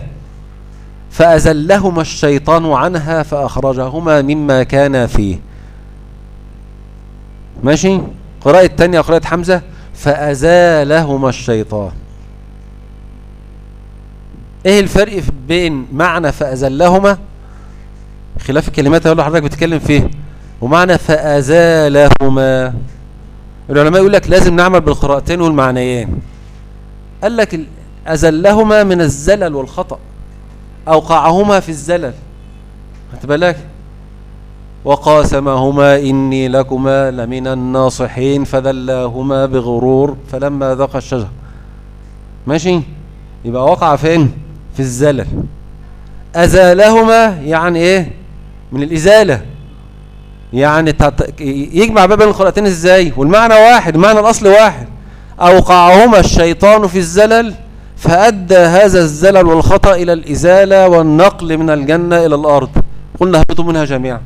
فأزلهما الشيطان عنها فأخرجهما مما كان فيه. ماشي؟ قراءة تانية قراءة حمزة فأزالهما الشيطان. إيه الفرق بين معنى فأزلهما؟ خلاف الكلمات اللي حضرتك بتتكلم فيه. ومعنى فأزالهما. العلماء يقول لك لازم نعمل بالقراءتين والمعنيين. قال لك أزلهما من الزلل والخطأ أوقعهما في الزلل. خدت بالك؟ وقاسمهما إني لكما لمن الناصحين فذلاهما بغرور فلما ذاق الشجر. ماشي؟ يبقى وقع فين؟ في الزلل. أزالهما يعني إيه؟ من الإزالة. يعني يجمع بين القراءتين إزاي؟ والمعنى واحد المعنى الأصل واحد. أوقعهما الشيطان في الزلل فأدى هذا الزلل والخطأ إلى الإزالة والنقل من الجنة إلى الأرض. قلنا هبطوا منها جميعا.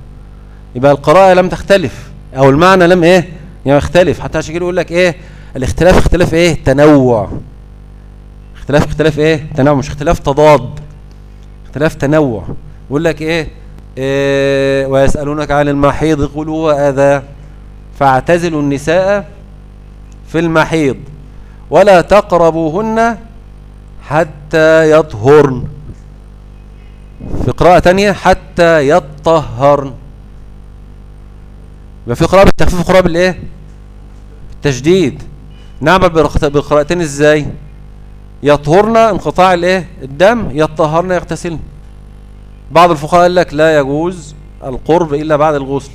يبقى القراءة لم تختلف. أو المعنى لم إيه؟ يعني يختلف. حتى عشان كده يقول لك إيه؟ الاختلاف اختلاف إيه؟ تنوع. اختلاف اختلاف إيه؟ تنوع. مش اختلاف تضاد. اختلاف تنوع. يقول لك إيه؟ إيه ويسألونك عن المحيض قل هو أذى. فاعتزلوا النساء في المحيض. ولا تقربوهن حتى يطهرن. في قراءة تانية حتى يطهرن. يبقى في قراءة بالتخفيف وقراءة بالإيه؟ التشديد نعمل بالقراءتين إزاي؟ يطهرن انقطاع الإيه؟ الدم يطهرن يغتسلن. بعض الفقهاء قال لك لا يجوز القرب إلا بعد الغسل.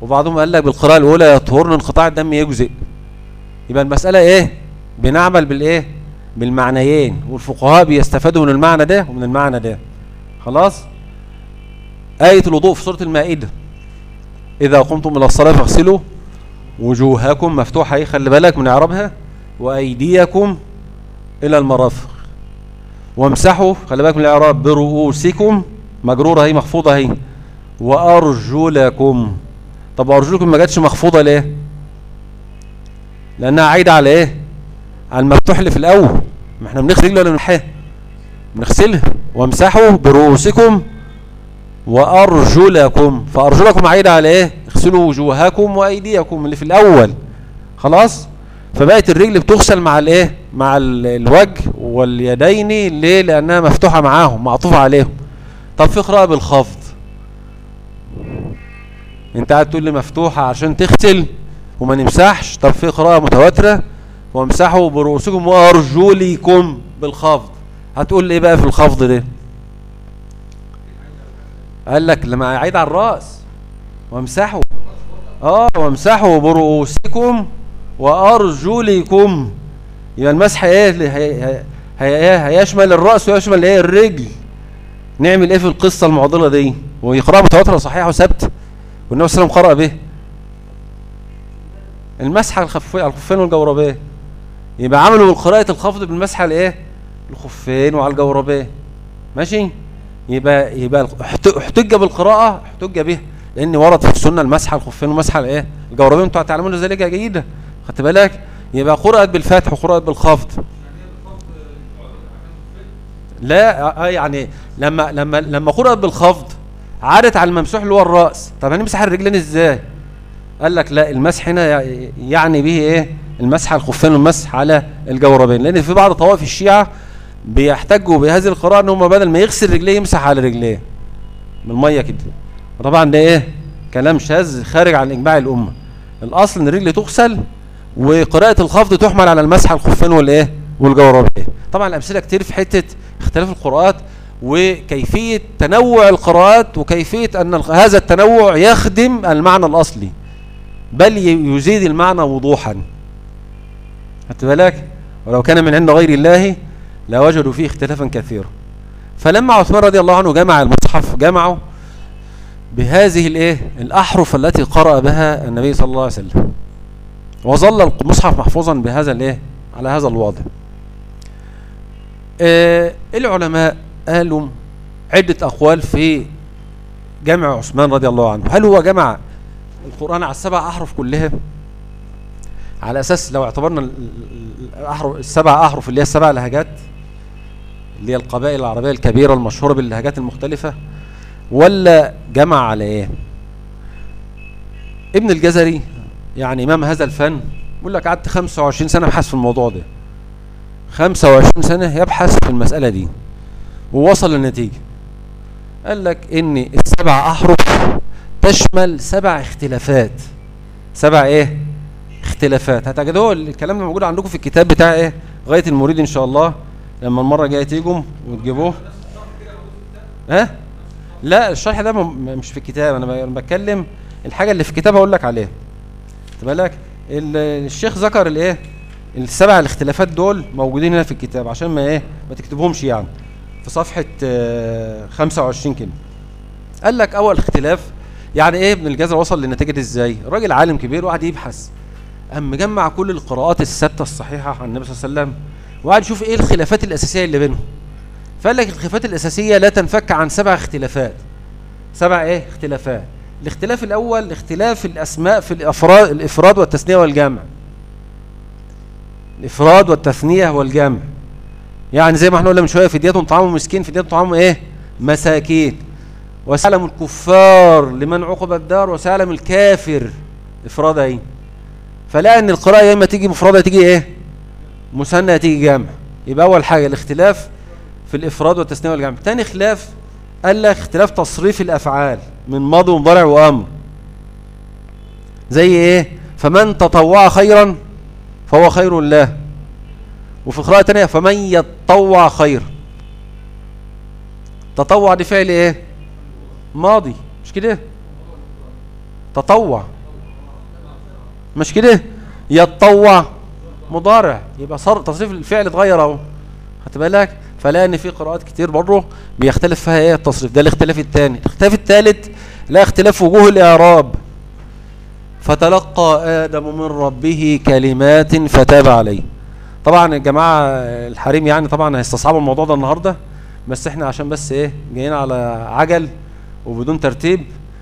وبعضهم قال لك بالقراءة الأولى يطهرن انقطاع الدم يجزئ. يبقى المسألة إيه؟ بنعمل بالإيه؟ بالمعنيين. والفقهاء بيستفادوا من المعنى ده ومن المعنى ده. خلاص؟ آية الوضوء في سورة المائدة. إذا قمتم إلى الصلاة فاغسلوا وجوهكم مفتوحة. إيه؟ خلي بالك من إعرابها. وأيديكم إلى المرافق. وامسحوا خلي بالك من الإعراب برؤوسكم. مجرورة اهي مخفوضة اهي وأرجلكم. طب ارجلكم ما جاتش مخفوضة ليه؟ لأنها عايدة على إيه؟ على المفتوح اللي في الأول. ما إحنا بنغسل رجله ولا بنحيها بنغسلها. وامسحوا برؤوسكم وأرجلكم. فأرجلكم عايدة على إيه؟ اغسلوا وجوهكم وأيديكم اللي في الأول. خلاص؟ فبقت الرجل بتغسل مع الإيه؟ مع الوجه واليدين. ليه؟ لأنها مفتوحة معاهم معطوفة عليهم. طب في قراءة بالخفض. أنت قاعد تقول لي مفتوحة عشان تغسل. وما نمسحش طب في قراءة متواترة وامسحوا برؤوسكم وأرجلكم بالخفض. هتقول إيه بقى في الخفض ده؟ قال لك لما عيد على الرأس وامسحوا. آه وامسحوا برؤوسكم وأرجلكم. يبقى المسح إيه؟ هي هي هي هيشمل الرأس ويشمل إيه؟ الرجل. نعمل إيه في القصة المعضلة دي؟ ويقرأها متواترة صحيحه وثابتة. والنبي صلى الله عليه وسلم قرأ به. المسح على الخفين الخفين والجوربين يبقى عملوا بالقراءة الخفض بالمسح على إيه؟ الخفين وعلى الجوربين ماشي؟ يبقى يبقى احتج بالقراءة احتج به لأن ورد في السنة المسح على الخفين ومسح على إيه؟ الجوربين أنتوا هتعلمون ذلك جيدا خدت بالك؟ يبقى قرأت بالفتح وقرأت بالخفض. لا آه يعني لما لما لما قرأت بالخفض عادت على الممسوح اللي هو الرأس. طب هنمسح الرجلين إزاي؟ قال لك لا المسح هنا يعني به إيه؟ المسح على الخفين والمسح على الجوربين. لأن في بعض طوائف الشيعة بيحتاجوا بهذه القراءة إن هم بدل ما يغسل رجليه يمسح على رجليه بالمية كده. طبعا ده إيه؟ كلام شاذ خارج عن إجماع الأمة. الأصل إن الرجل تغسل وقراءة الخفض تحمل على المسح على الخفين والايه والجوربين. طبعا الأمثلة كتير في حتة اختلاف القراءات وكيفية تنوع القراءات وكيفية أن هذا التنوع يخدم المعنى الأصلي. بل يزيد المعنى وضوحا. خدت بالك؟ ولو كان من عند غير الله لوجدوا فيه اختلافا كثيرا. فلما عثمان رضي الله عنه جمع المصحف جمعه بهذه الإيه؟ الأحرف التي قرأ بها النبي صلى الله عليه وسلم. وظل المصحف محفوظا بهذا الإيه؟ على هذا الوضع. آه العلماء قالوا عدة أقوال في جمع عثمان رضي الله عنه. هل هو جمع القرآن على السبع أحرف كلها. على أساس لو اعتبرنا السبع أحرف اللي هي السبع لهجات اللي هي القبائل العربية الكبيرة المشهورة باللهجات المختلفة ولا جمع على إيه؟ ابن الجزري يعني إمام هذا الفن يقول لك قعدت 25 سنة أبحث في الموضوع ده. 25 سنة يبحث في المسألة دي ووصل للنتيجة. قال لك إن السبع أحرف تشمل سبع اختلافات. سبع إيه؟ اختلافات. هتجدوه الكلام ده موجود عندكم في الكتاب بتاع إيه؟ غاية المريد إن شاء الله. لما المرة الجاية تيجوا وتجيبوه. ها؟ لا الشرح ده مش في الكتاب. أنا بتكلم الحاجة اللي في الكتاب هقول لك عليها. بالك؟ الشيخ ذكر الايه السبع الاختلافات دول موجودين هنا في الكتاب عشان ما إيه؟ ما تكتبهمش يعني. في صفحة 25 كلمة. قال لك أول اختلاف يعني إيه ابن الجزر وصل للنتيجة إزاي؟ راجل عالم كبير وقعد يبحث. قام مجمع كل القراءات الثابتة الصحيحة عن النبي صلى الله عليه وسلم وقعد يشوف إيه الخلافات الأساسية اللي بينهم. فقال لك الخلافات الأساسية لا تنفك عن سبع اختلافات. سبع إيه؟ اختلافات. الاختلاف الأول اختلاف الأسماء في الأفراد الإفراد والتثنية والجمع. الإفراد والتثنية والجمع. يعني زي ما إحنا قلنا من شوية في ديتهم طعام مسكين في ديتهم طعام إيه؟ مساكين. وسلم الكفار لمن عقب الدار وسلم الكافر افراد إيه فلا أن القراءة يا إما تيجي مفرده تيجي إيه؟ مثنى تيجي جمع يبقى أول حاجة الاختلاف في الإفراد والتثنية والجمع. ثاني خلاف قال لك اختلاف تصريف الأفعال من ماضي ومضارع وأمر. زي إيه؟ فمن تطوع خيرا فهو خير الله وفي قراءة تانية فمن يتطوع خير. تطوع دي فعل إيه؟ ماضي مش كده؟ تطوع. مش كده؟ يتطوع. مضارع. يبقى صار تصريف الفعل اتغير اهو. خدت بالك؟ فلا ان في قراءات كتير برضه بيختلف فيها إيه التصريف؟ ده الاختلاف الثاني الاختلاف الثالث لا اختلاف وجوه الإعراب. فتلقى آدم من ربه كلمات فتاب عليه. طبعا الجماعة الحريم يعني طبعا هيستصعبوا الموضوع ده النهاردة. بس إحنا عشان بس إيه جايين على عجل. وبدون ترتيب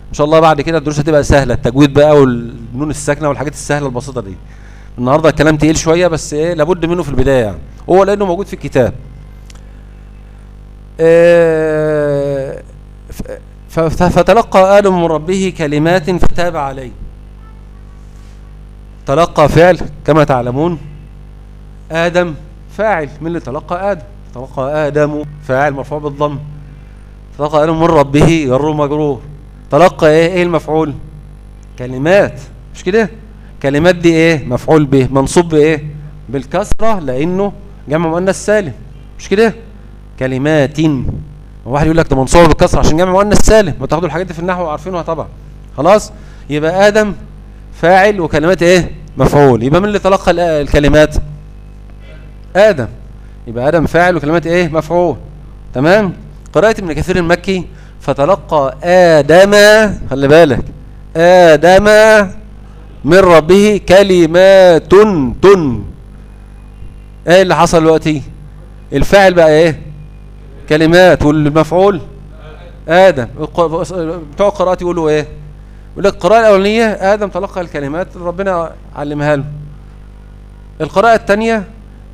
إن شاء الله بعد كده الدروس هتبقى سهلة. التجويد بقى والنون الساكنة والحاجات السهلة البسيطة دي. النهاردة الكلام تقيل شوية بس إيه لابد منه في البداية يعني. هو لأنه موجود في الكتاب. آه فتلقى آدم من ربه كلمات فتاب عليه. تلقى فعل كما تعلمون آدم فاعل من اللي تلقى آدم. تلقى آدم فاعل مرفوع بالضم. تلقى آدم من ربه ير مجرور تلقى إيه؟ إيه المفعول؟ كلمات. مش كده؟ كلمات دي إيه؟ مفعول به منصوب بايه بالكسرة لأنه جمع مؤنث سالم. مش كده؟ كلمات. واحد يقول لك ده منصوب بالكسرة عشان جمع مؤنث سالم. ما تاخدوا الحاجات دي في النحو وعارفينها طبعا. خلاص؟ يبقى آدم فاعل وكلمات إيه؟ مفعول. يبقى من اللي تلقى الكلمات؟ آدم. يبقى آدم فاعل وكلمات إيه؟ مفعول. تمام؟ قراءة ابن كثير المكي فتلقى آدم خلي بالك. آدم من ربه كلمات تن. إيه اللي حصل دلوقتي؟ الفاعل بقى إيه؟ كلمات. والمفعول؟ آدم. بتوع القراءات يقولوا إيه؟ يقول لك القراءة الأولانية آدم تلقى الكلمات ربنا علمها له. القراءة الثانية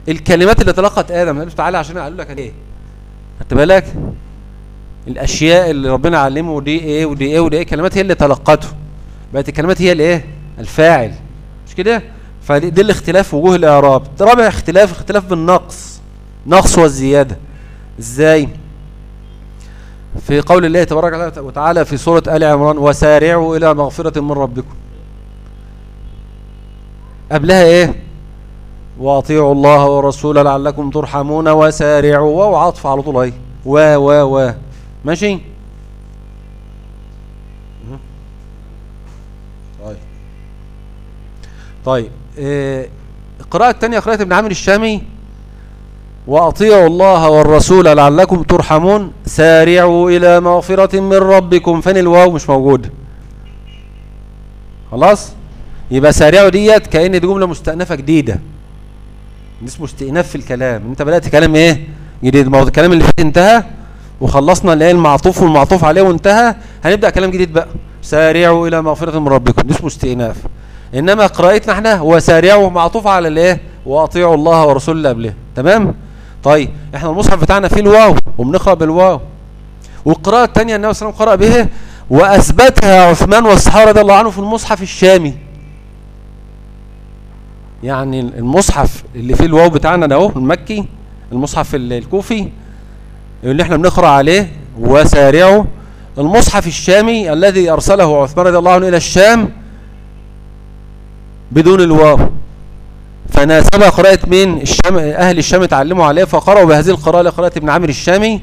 الكلمات اللي تلقت آدم. قال تعالى عشان أقول لك إيه؟ خدت بالك؟ الأشياء اللي ربنا علمه دي إيه ودي إيه ودي إيه كلمات هي اللي تلقته. بقت الكلمات هي الإيه؟ الفاعل. مش كده؟ فدي الاختلاف وجوه الإعراب. رابع اختلاف اختلاف بالنقص. نقص والزيادة. إزاي؟ في قول الله تبارك وتعالى في سورة آل عمران وسارعوا إلى مغفرة من ربكم. قبلها إيه؟ واطيعوا الله ورسوله لعلكم ترحمون. وسارعوا وعطف على طول اهي و و و ماشي؟ طيب. طيب إيه القراءة الثانية قراءة ابن عامر الشامي. وأطيعوا الله والرسول لعلكم ترحمون. سارعوا إلى مغفرة من ربكم. فين الواو؟ مش موجود. خلاص؟ يبقى سارعوا ديت كأن دي جملة مستأنفة جديدة. اسمه استئناف في الكلام. انت بدأت كلام إيه؟ جديد. ما هو الكلام اللي فات انتهى. وخلصنا اللي هي المعطوف والمعطوف عليه وانتهى هنبدأ كلام جديد بقى. سارعوا إلى مغفرة من ربكم. ده اسمه استئناف إنما قراءتنا إحنا هو سارعوا معطوف على الايه وأطيعوا الله ورسوله قبله تمام؟ طيب إحنا المصحف بتاعنا فيه الواو وبنقرأ بالواو. والقراءة الثانية النبي صلى الله عليه وسلم قرأ به وأثبتها عثمان والصحابة رضي الله عنه في المصحف الشامي. يعني المصحف اللي فيه الواو بتاعنا ده أهو المكي المصحف الكوفي اللي إحنا بنقرأ عليه وسارعوا المصحف الشامي الذي أرسله عثمان رضي الله عنه إلى الشام بدون الواو. فناسبها قراءة مين الشام أهل الشام اتعلموا عليه فقرأوا بهذه القراءة لقراءة ابن عامر الشامي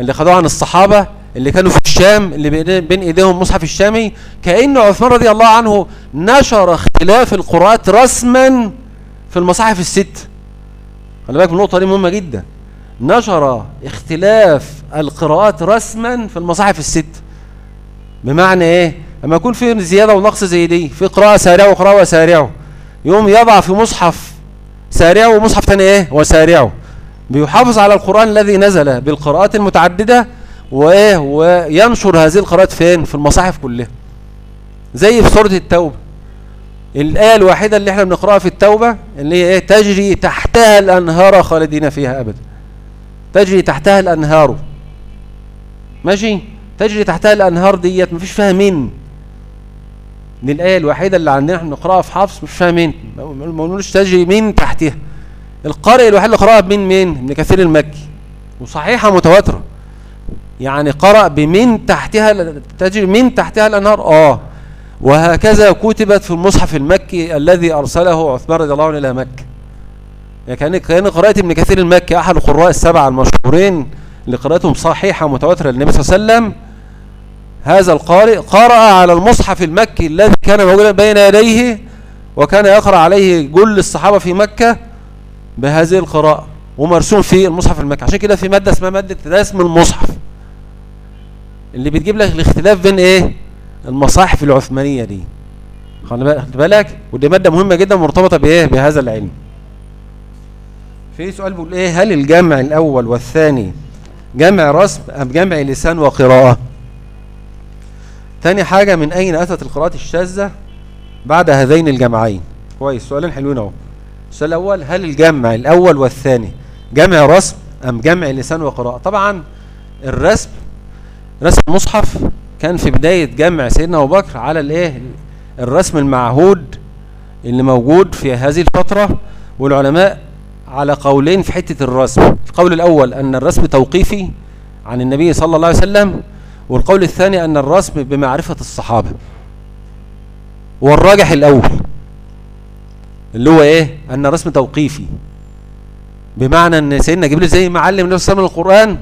اللي خدوها عن الصحابة اللي كانوا في الشام اللي بين إيديهم مصحف الشامي. كأن عثمان رضي الله عنه نشر اختلاف القراءات رسما في المصاحف الست. خلي بالك النقطة دي مهمة جدا. نشر اختلاف القراءات رسما في المصاحف الست. بمعنى إيه؟ لما يكون في زيادة ونقص زي دي في قراءة سارعة وقراءة وسارعة يوم يضع في مصحف سارعه ومصحف تاني إيه؟ وسارعه بيحافظ على القرآن الذي نزل بالقراءات المتعددة وإيه؟ وينشر هذه القراءات فين؟ في المصاحف كلها. زي في سورة التوبة. الآية الواحدة اللي إحنا بنقرأها في التوبة اللي هي إيه؟ تجري تحتها الأنهار خالدين فيها أبدا. تجري تحتها الأنهار. ماشي؟ تجري تحتها الأنهار ديت مفيش فيها من دي الآية الوحيدة اللي عندنا إحنا بنقرأها في حفص مش فيها من ما بنقولش تجري من تحتها. القارئ الوحيد اللي قرأها بمن من ابن كثير المكي. وصحيحة متواترة. يعني قرأ بمن تحتها تجري من تحتها الأنهار؟ آه. وهكذا كتبت في المصحف المكي الذي أرسله عثمان رضي الله عنه إلى مكة. كان كأن قراءة ابن كثير المكي أحد القراء السبعة المشهورين اللي قراءتهم صحيحة متواترة للنبي صلى الله عليه وسلم. هذا القارئ قرأ على المصحف المكي الذي كان موجودا بين يديه وكان يقرأ عليه جل الصحابة في مكة بهذه القراءة ومرسوم في المصحف المكي. عشان كده في مادة اسمها مادة رسم المصحف. اللي بتجيب لك الاختلاف بين إيه؟ المصاحف العثمانية دي. خلي بالك؟ ودي مادة مهمة جدا مرتبطة بإيه؟ بهذا العلم. في سؤال بيقول إيه هل الجمع الأول والثاني جمع رسم أم جمع لسان وقراءة؟ تاني حاجة من أين أتت القراءات الشاذة بعد هذين الجمعين؟ كويس سؤالين حلوين أهو. السؤال الأول هل الجمع الأول والثاني جمع رسم أم جمع لسان وقراءة؟ طبعا الرسم رسم المصحف كان في بداية جمع سيدنا أبو بكر على الإيه الرسم المعهود اللي موجود في هذه الفترة والعلماء على قولين في حتة الرسم. القول الأول أن الرسم توقيفي عن النبي صلى الله عليه وسلم والقول الثاني أن الرسم بمعرفة الصحابة. والراجح الأول اللي هو إيه؟ أن الرسم توقيفي. بمعنى أن سيدنا جبريل زي ما علم النبي صلى الله عليه وسلم القرآن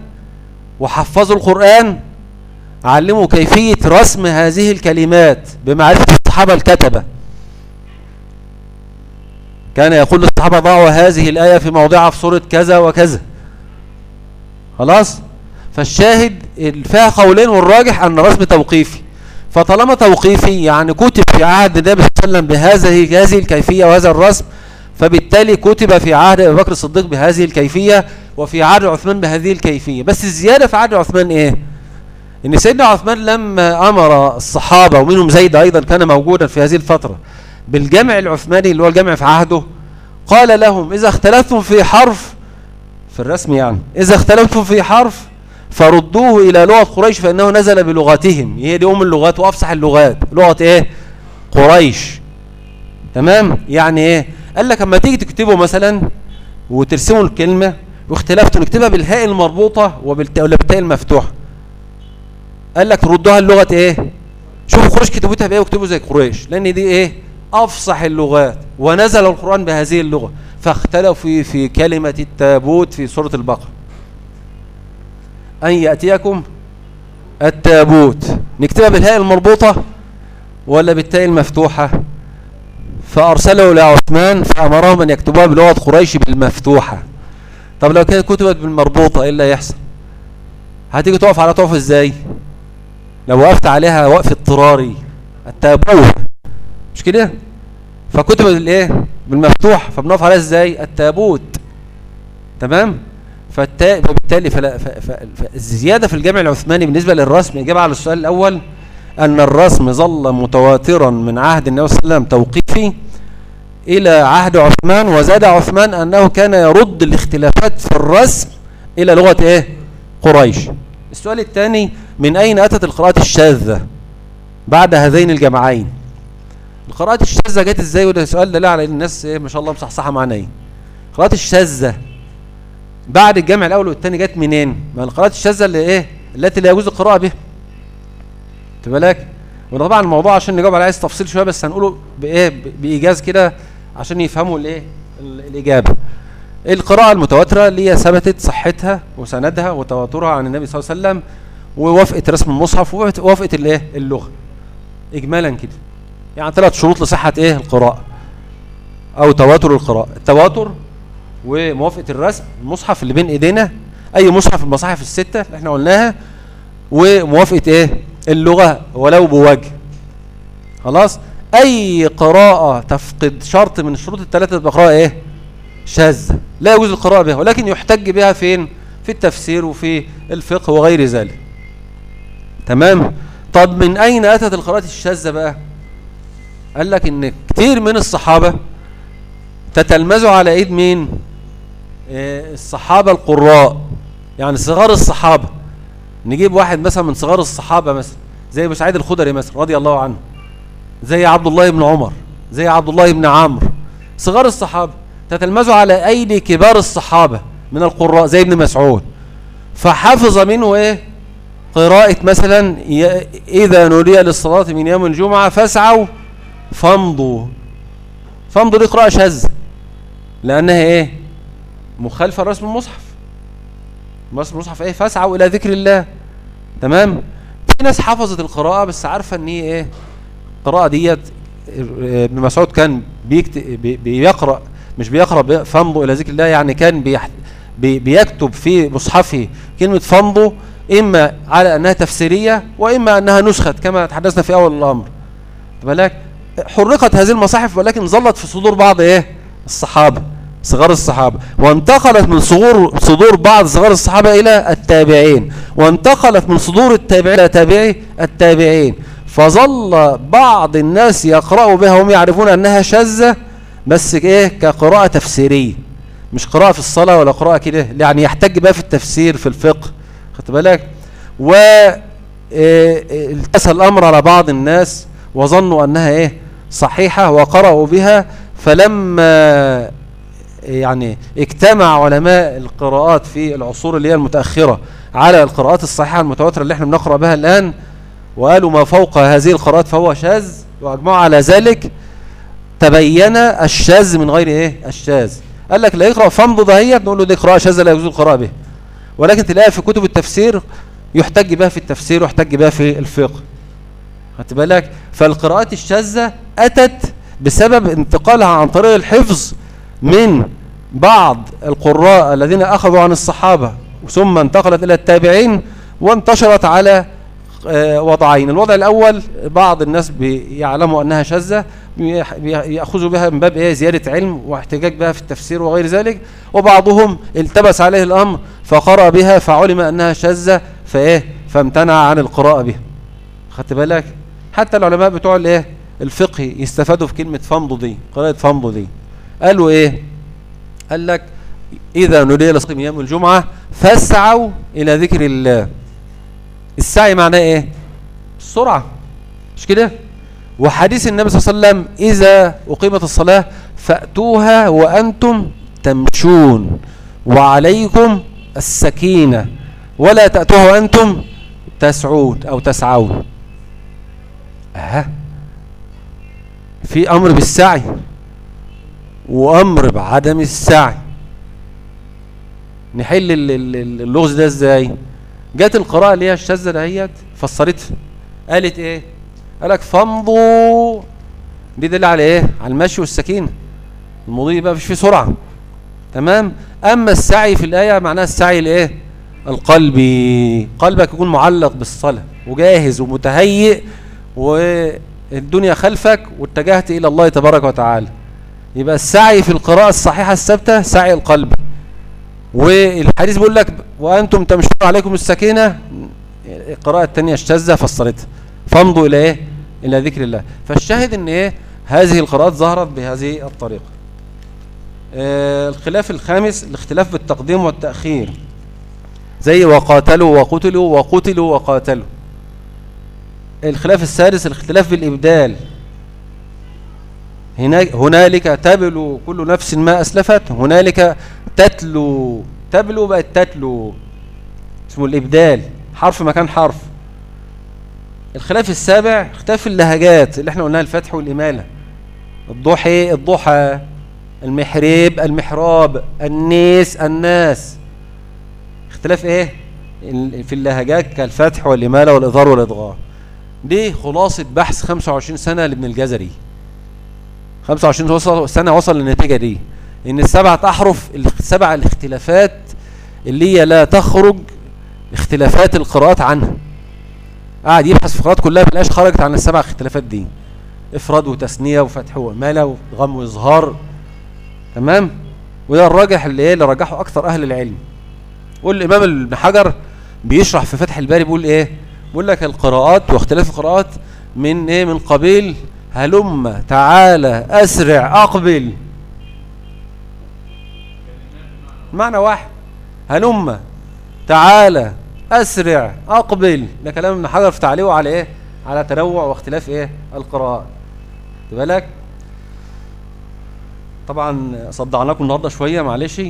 وحفظوا القرآن علموا كيفية رسم هذه الكلمات بمعرفة الصحابة الكتبة. كان يقول للصحابة ضعوا هذه الآية في موضعها في سورة كذا وكذا. خلاص؟ فالشاهد فيها قولين والراجح أن الرسم توقيفي. فطالما توقيفي يعني كتب في عهد النبي صلى الله عليه وسلم بهذه هذه الكيفية وهذا الرسم فبالتالي كتب في عهد أبي بكر الصديق بهذه الكيفية وفي عهد عثمان بهذه الكيفية. بس الزيادة في عهد عثمان إيه؟ إن سيدنا عثمان لما أمر الصحابة ومنهم زيد أيضا كان موجودا في هذه الفترة بالجمع العثماني اللي هو الجمع في عهده قال لهم إذا اختلفتم في حرف في الرسم يعني إذا اختلفتم في حرف فردوه إلى لغة قريش فإنه نزل بلغتهم. هي دي أم اللغات وأفصح اللغات. لغة إيه؟ قريش. تمام؟ يعني إيه؟ قال لك أما تيجي تكتبه مثلا وترسموا الكلمة واختلفتوا نكتبها بالهاء المربوطة وبالتاء المفتوحة. قال لك ردوها اللغة إيه؟ شوفوا قريش كتبوتها بإيه؟ واكتبوا زي قريش لأن دي إيه؟ أفصح اللغات ونزل القرآن بهذه اللغة فاختلفوا في, في كلمة التابوت في سورة البقرة. أن يأتيكم التابوت. نكتبها بالهاء المربوطة ولا بالتاء المفتوحة؟ فأرسله لعثمان فأمرهم أن يكتبوها بلغة قريش بالمفتوحة. طب لو كانت كتبت بالمربوطة إيه اللي هيحصل؟ هتيجي تقف على تقف إزاي؟ لو وقفت عليها وقف اضطراري. التابوت. مش كده؟ فكتبت الايه؟ بالمفتوح. فبنقف عليها إزاي؟ التابوت. تمام؟ فبالتالي فالزيادة في الجامع العثماني بالنسبة للرسم إجابة على السؤال الأول أن الرسم ظل متواترا من عهد النبي صلى الله عليه وسلم توقيفي إلى عهد عثمان وزاد عثمان أنه كان يرد الاختلافات في الرسم إلى لغة إيه؟ قريش. السؤال الثاني من أين أتت القراءات الشاذة بعد هذين الجمعين القراءات الشاذة جت إزاي؟ وده سؤال دليل على الناس إيه ما شاء الله مصحصحة معنا إيه القراءات الشاذة بعد الجمع الأول والثاني جت منين؟ ما القراءات الشاذة اللي إيه؟ التي لا يجوز القراءة بها. بالك وده طبعا الموضوع عشان نجاوب على عايز تفصيل شوية بس هنقوله بإيه؟ بإيجاز كده عشان يفهموا الإيه؟ الإجابة. القراءة المتواترة اللي هي ثبتت صحتها وسندها وتواترها عن النبي صلى الله عليه وسلم ووافقت رسم المصحف ووافقت الإيه؟ اللغة. اجمالا كده. يعني ثلاث شروط لصحة إيه؟ القراءة أو تواتر القراءة. التواتر وموافقة الرسم المصحف اللي بين إيدينا أي مصحف المصاحف الستة اللي إحنا قلناها وموافقة إيه؟ اللغة ولو بوجه. خلاص؟ أي قراءة تفقد شرط من الشروط الثلاثة تبقى قراءة إيه؟ شاذة. لا يجوز القراءة بها ولكن يحتج بها فين؟ في التفسير وفي الفقه وغير ذلك. تمام؟ طب من أين أتت القراءات الشاذة بقى؟ قال لك إن كتير من الصحابة تتلمذوا على إيد مين؟ إيه الصحابة القراء. يعني صغار الصحابة. نجيب واحد مثلا من صغار الصحابة مثلا زي ابو سعيد الخدري مثلا رضي الله عنه زي عبد الله بن عمر زي عبد الله بن عمرو. صغار الصحابة تتلمذوا على أيدي كبار الصحابة من القراء زي ابن مسعود. فحفظ منه إيه؟ قراءة مثلا إذا نودي للصلاة من يوم الجمعة فاسعوا فامضوا. فامضوا دي قراءة شاذة. لأنها إيه؟ مخالفة رسم المصحف مصحف إيه؟ فاسعوا إلى ذكر الله. تمام؟ في ناس حفظت القراءة بس عارفة إن هي إيه؟ القراءة ديت ابن مسعود كان بيقرأ مش بيقرأ فمضوا إلى ذكر الله. يعني كان بيح بيكتب في مصحفه كلمة فمضوا إما على أنها تفسيرية وإما أنها نسخت كما تحدثنا في أول الأمر. بالك حرقت هذه المصاحف ولكن ظلت في صدور بعض إيه؟ الصحابة صغار الصحابة. وانتقلت من صدور صدور بعض صغار الصحابة إلى التابعين. وانتقلت من صدور التابعين إلى تابعي التابعين. فظل بعض الناس يقرأوا بها وهم يعرفون أنها شاذة بس إيه؟ كقراءة تفسيرية. مش قراءة في الصلاة ولا قراءة كده يعني يحتاج بها في التفسير في الفقه. خدت بالك؟ و التسى الأمر على بعض الناس وظنوا أنها إيه؟ صحيحة وقرأوا بها فلما يعني اجتمع علماء القراءات في العصور اللي هي المتأخرة على القراءات الصحيحة المتواترة اللي إحنا بنقرأ بها الآن وقالوا ما فوق هذه القراءات فهو شاذ وأجمعوا على ذلك تبين الشاذ من غير إيه؟ الشاذ. قال لك لا يقرأ فمض دهيت نقول له دي قراءة شاذة لا يجوز القراءة به. ولكن تلاقيها في كتب التفسير يحتج بها في التفسير ويحتج بها في الفقه. خدت بالك؟ فالقراءات الشاذة أتت بسبب انتقالها عن طريق الحفظ من بعض القراء الذين أخذوا عن الصحابة ثم انتقلت إلى التابعين وانتشرت على آه، وضعين. الوضع الأول بعض الناس بيعلموا أنها شاذة يأخذوا بها من باب إيه؟ زيادة علم واحتجاج بها في التفسير وغير ذلك. وبعضهم التبس عليه الأمر فقرأ بها فعلم أنها شاذة فإيه؟ فامتنع عن القراءة بها. خدت بالك؟ حتى العلماء بتوع الايه؟ الفقه يستفادوا في كلمة فمض دي قراءة فمض دي. قالوا إيه؟ قال لك إذا نودي لصيام يوم الجمعة فاسعوا إلى ذكر الله. السعي معناه إيه؟ السرعة مش كده؟ وحديث النبي صلى الله عليه وسلم إذا أقيمت الصلاة فأتوها وأنتم تمشون وعليكم السكينة. ولا تأتوها وأنتم تسعون أو تسعون. أه. في أمر بالسعي وأمر بعدم السعي. نحل اللغز ده إزاي؟ جت القراءة اللي هي الشاذة دهيت فسرتها. قالت إيه؟ قالك فامضوا. دي دل على إيه؟ على المشي والسكينة. المضي بقى مش فيه سرعة. تمام؟ أما السعي في الآية معناها السعي الايه القلبي. قلبك يكون معلق بالصلاة وجاهز ومتهيئ والدنيا خلفك واتجهت إلى الله تبارك وتعالى. يبقى السعي في القراءة الصحيحة الثابتة سعي القلب. والحديث بيقول لك وأنتم تمشون عليكم السكينة. القراءة الثانية الشاذة فسرتها فامضوا إلى إيه؟ إلى ذكر الله. فالشاهد إن إيه؟ هذه القراءات ظهرت بهذه الطريقة. آه الخلاف الخامس الاختلاف بالتقديم والتأخير. زي وقاتلوا وقتلوا وقتلوا وقاتلوا. الخلاف السادس الاختلاف بالإبدال. هنالك تبلو كل نفس ما أسلفت هنالك تتلو تبلو بقت تتلو اسمه الإبدال حرف مكان حرف. الخلاف السابع اختلاف اللهجات اللي إحنا قلناها الفتح والإمالة. الضحي الضحى المحريب المحراب النيس الناس. اختلاف إيه؟ في اللهجات كالفتح والإمالة والإظهار والإضغام دي خلاصة بحث 25 سنة لابن الجزري؟ 25 سنة وصل للنتيجة دي إن السبعة احرف السبع الاختلافات اللي هي لا تخرج اختلافات القراءات عنها. قاعد يبحث في القراءات كلها بلاش خرجت عن السبع اختلافات دي. إفراد وتثنية وفتح ومالة وغم وإظهار. تمام؟ وده الراجح اللي إيه اللي رجحه أكثر أهل العلم. والإمام ابن حجر بيشرح في فتح الباري بيقول إيه؟ بيقول لك القراءات واختلاف القراءات من إيه؟ من قبيل هلم تعالى أسرع أقبل. معنى واحد. هلم تعالى أسرع أقبل. ده كلام ابن حجر في تعليقه على إيه؟ على تنوع واختلاف إيه؟ القراءات بالك؟ طبعا صدعناكم النهارده شوية معلش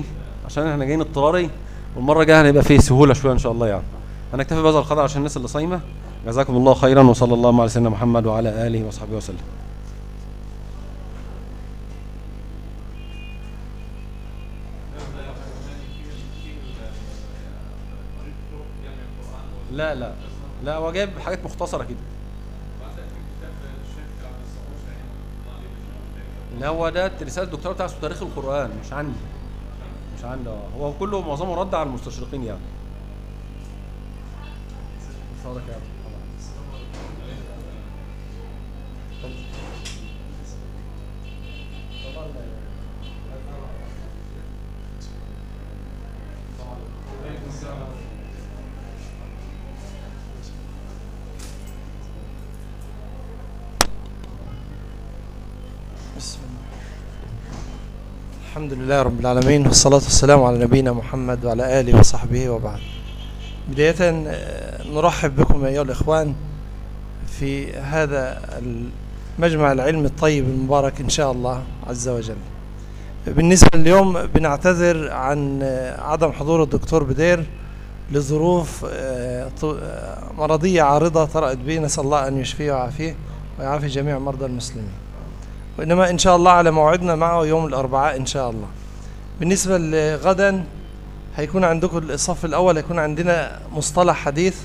عشان إحنا جايين اضطراري والمرة الجاية هنبقى فيه سهولة شوية إن شاء الله يعني. هنكتفي بهذا القدر عشان الناس اللي صايمة. جزاكم الله خيرا وصلى الله على سيدنا محمد وعلى آله وصحبه وسلم. لا لا. لا هو جايب حاجات مختصرة كده. لا هو ده رسالة الدكتوراه بتاع تاريخ القرآن مش عندي. مش عندي. هو كله معظمه رد على المستشرقين يعني. صادق يا الحمد لله رب العالمين والصلاة والسلام على نبينا محمد وعلى آله وصحبه وبعد. بداية آه، نرحب بكم أيها الإخوان في هذا المجمع العلم الطيب المبارك إن شاء الله عز وجل. بالنسبة اليوم بنعتذر عن آه، عدم حضور الدكتور بدير لظروف آه، مرضية عارضة طرأت به نسأل الله أن يشفيه ويعافيه ويعافي جميع مرضى المسلمين. وإنما إن شاء الله على موعدنا معه يوم الأربعاء إن شاء الله. بالنسبة لغدا هيكون عندكم الصف الأول هيكون عندنا مصطلح حديث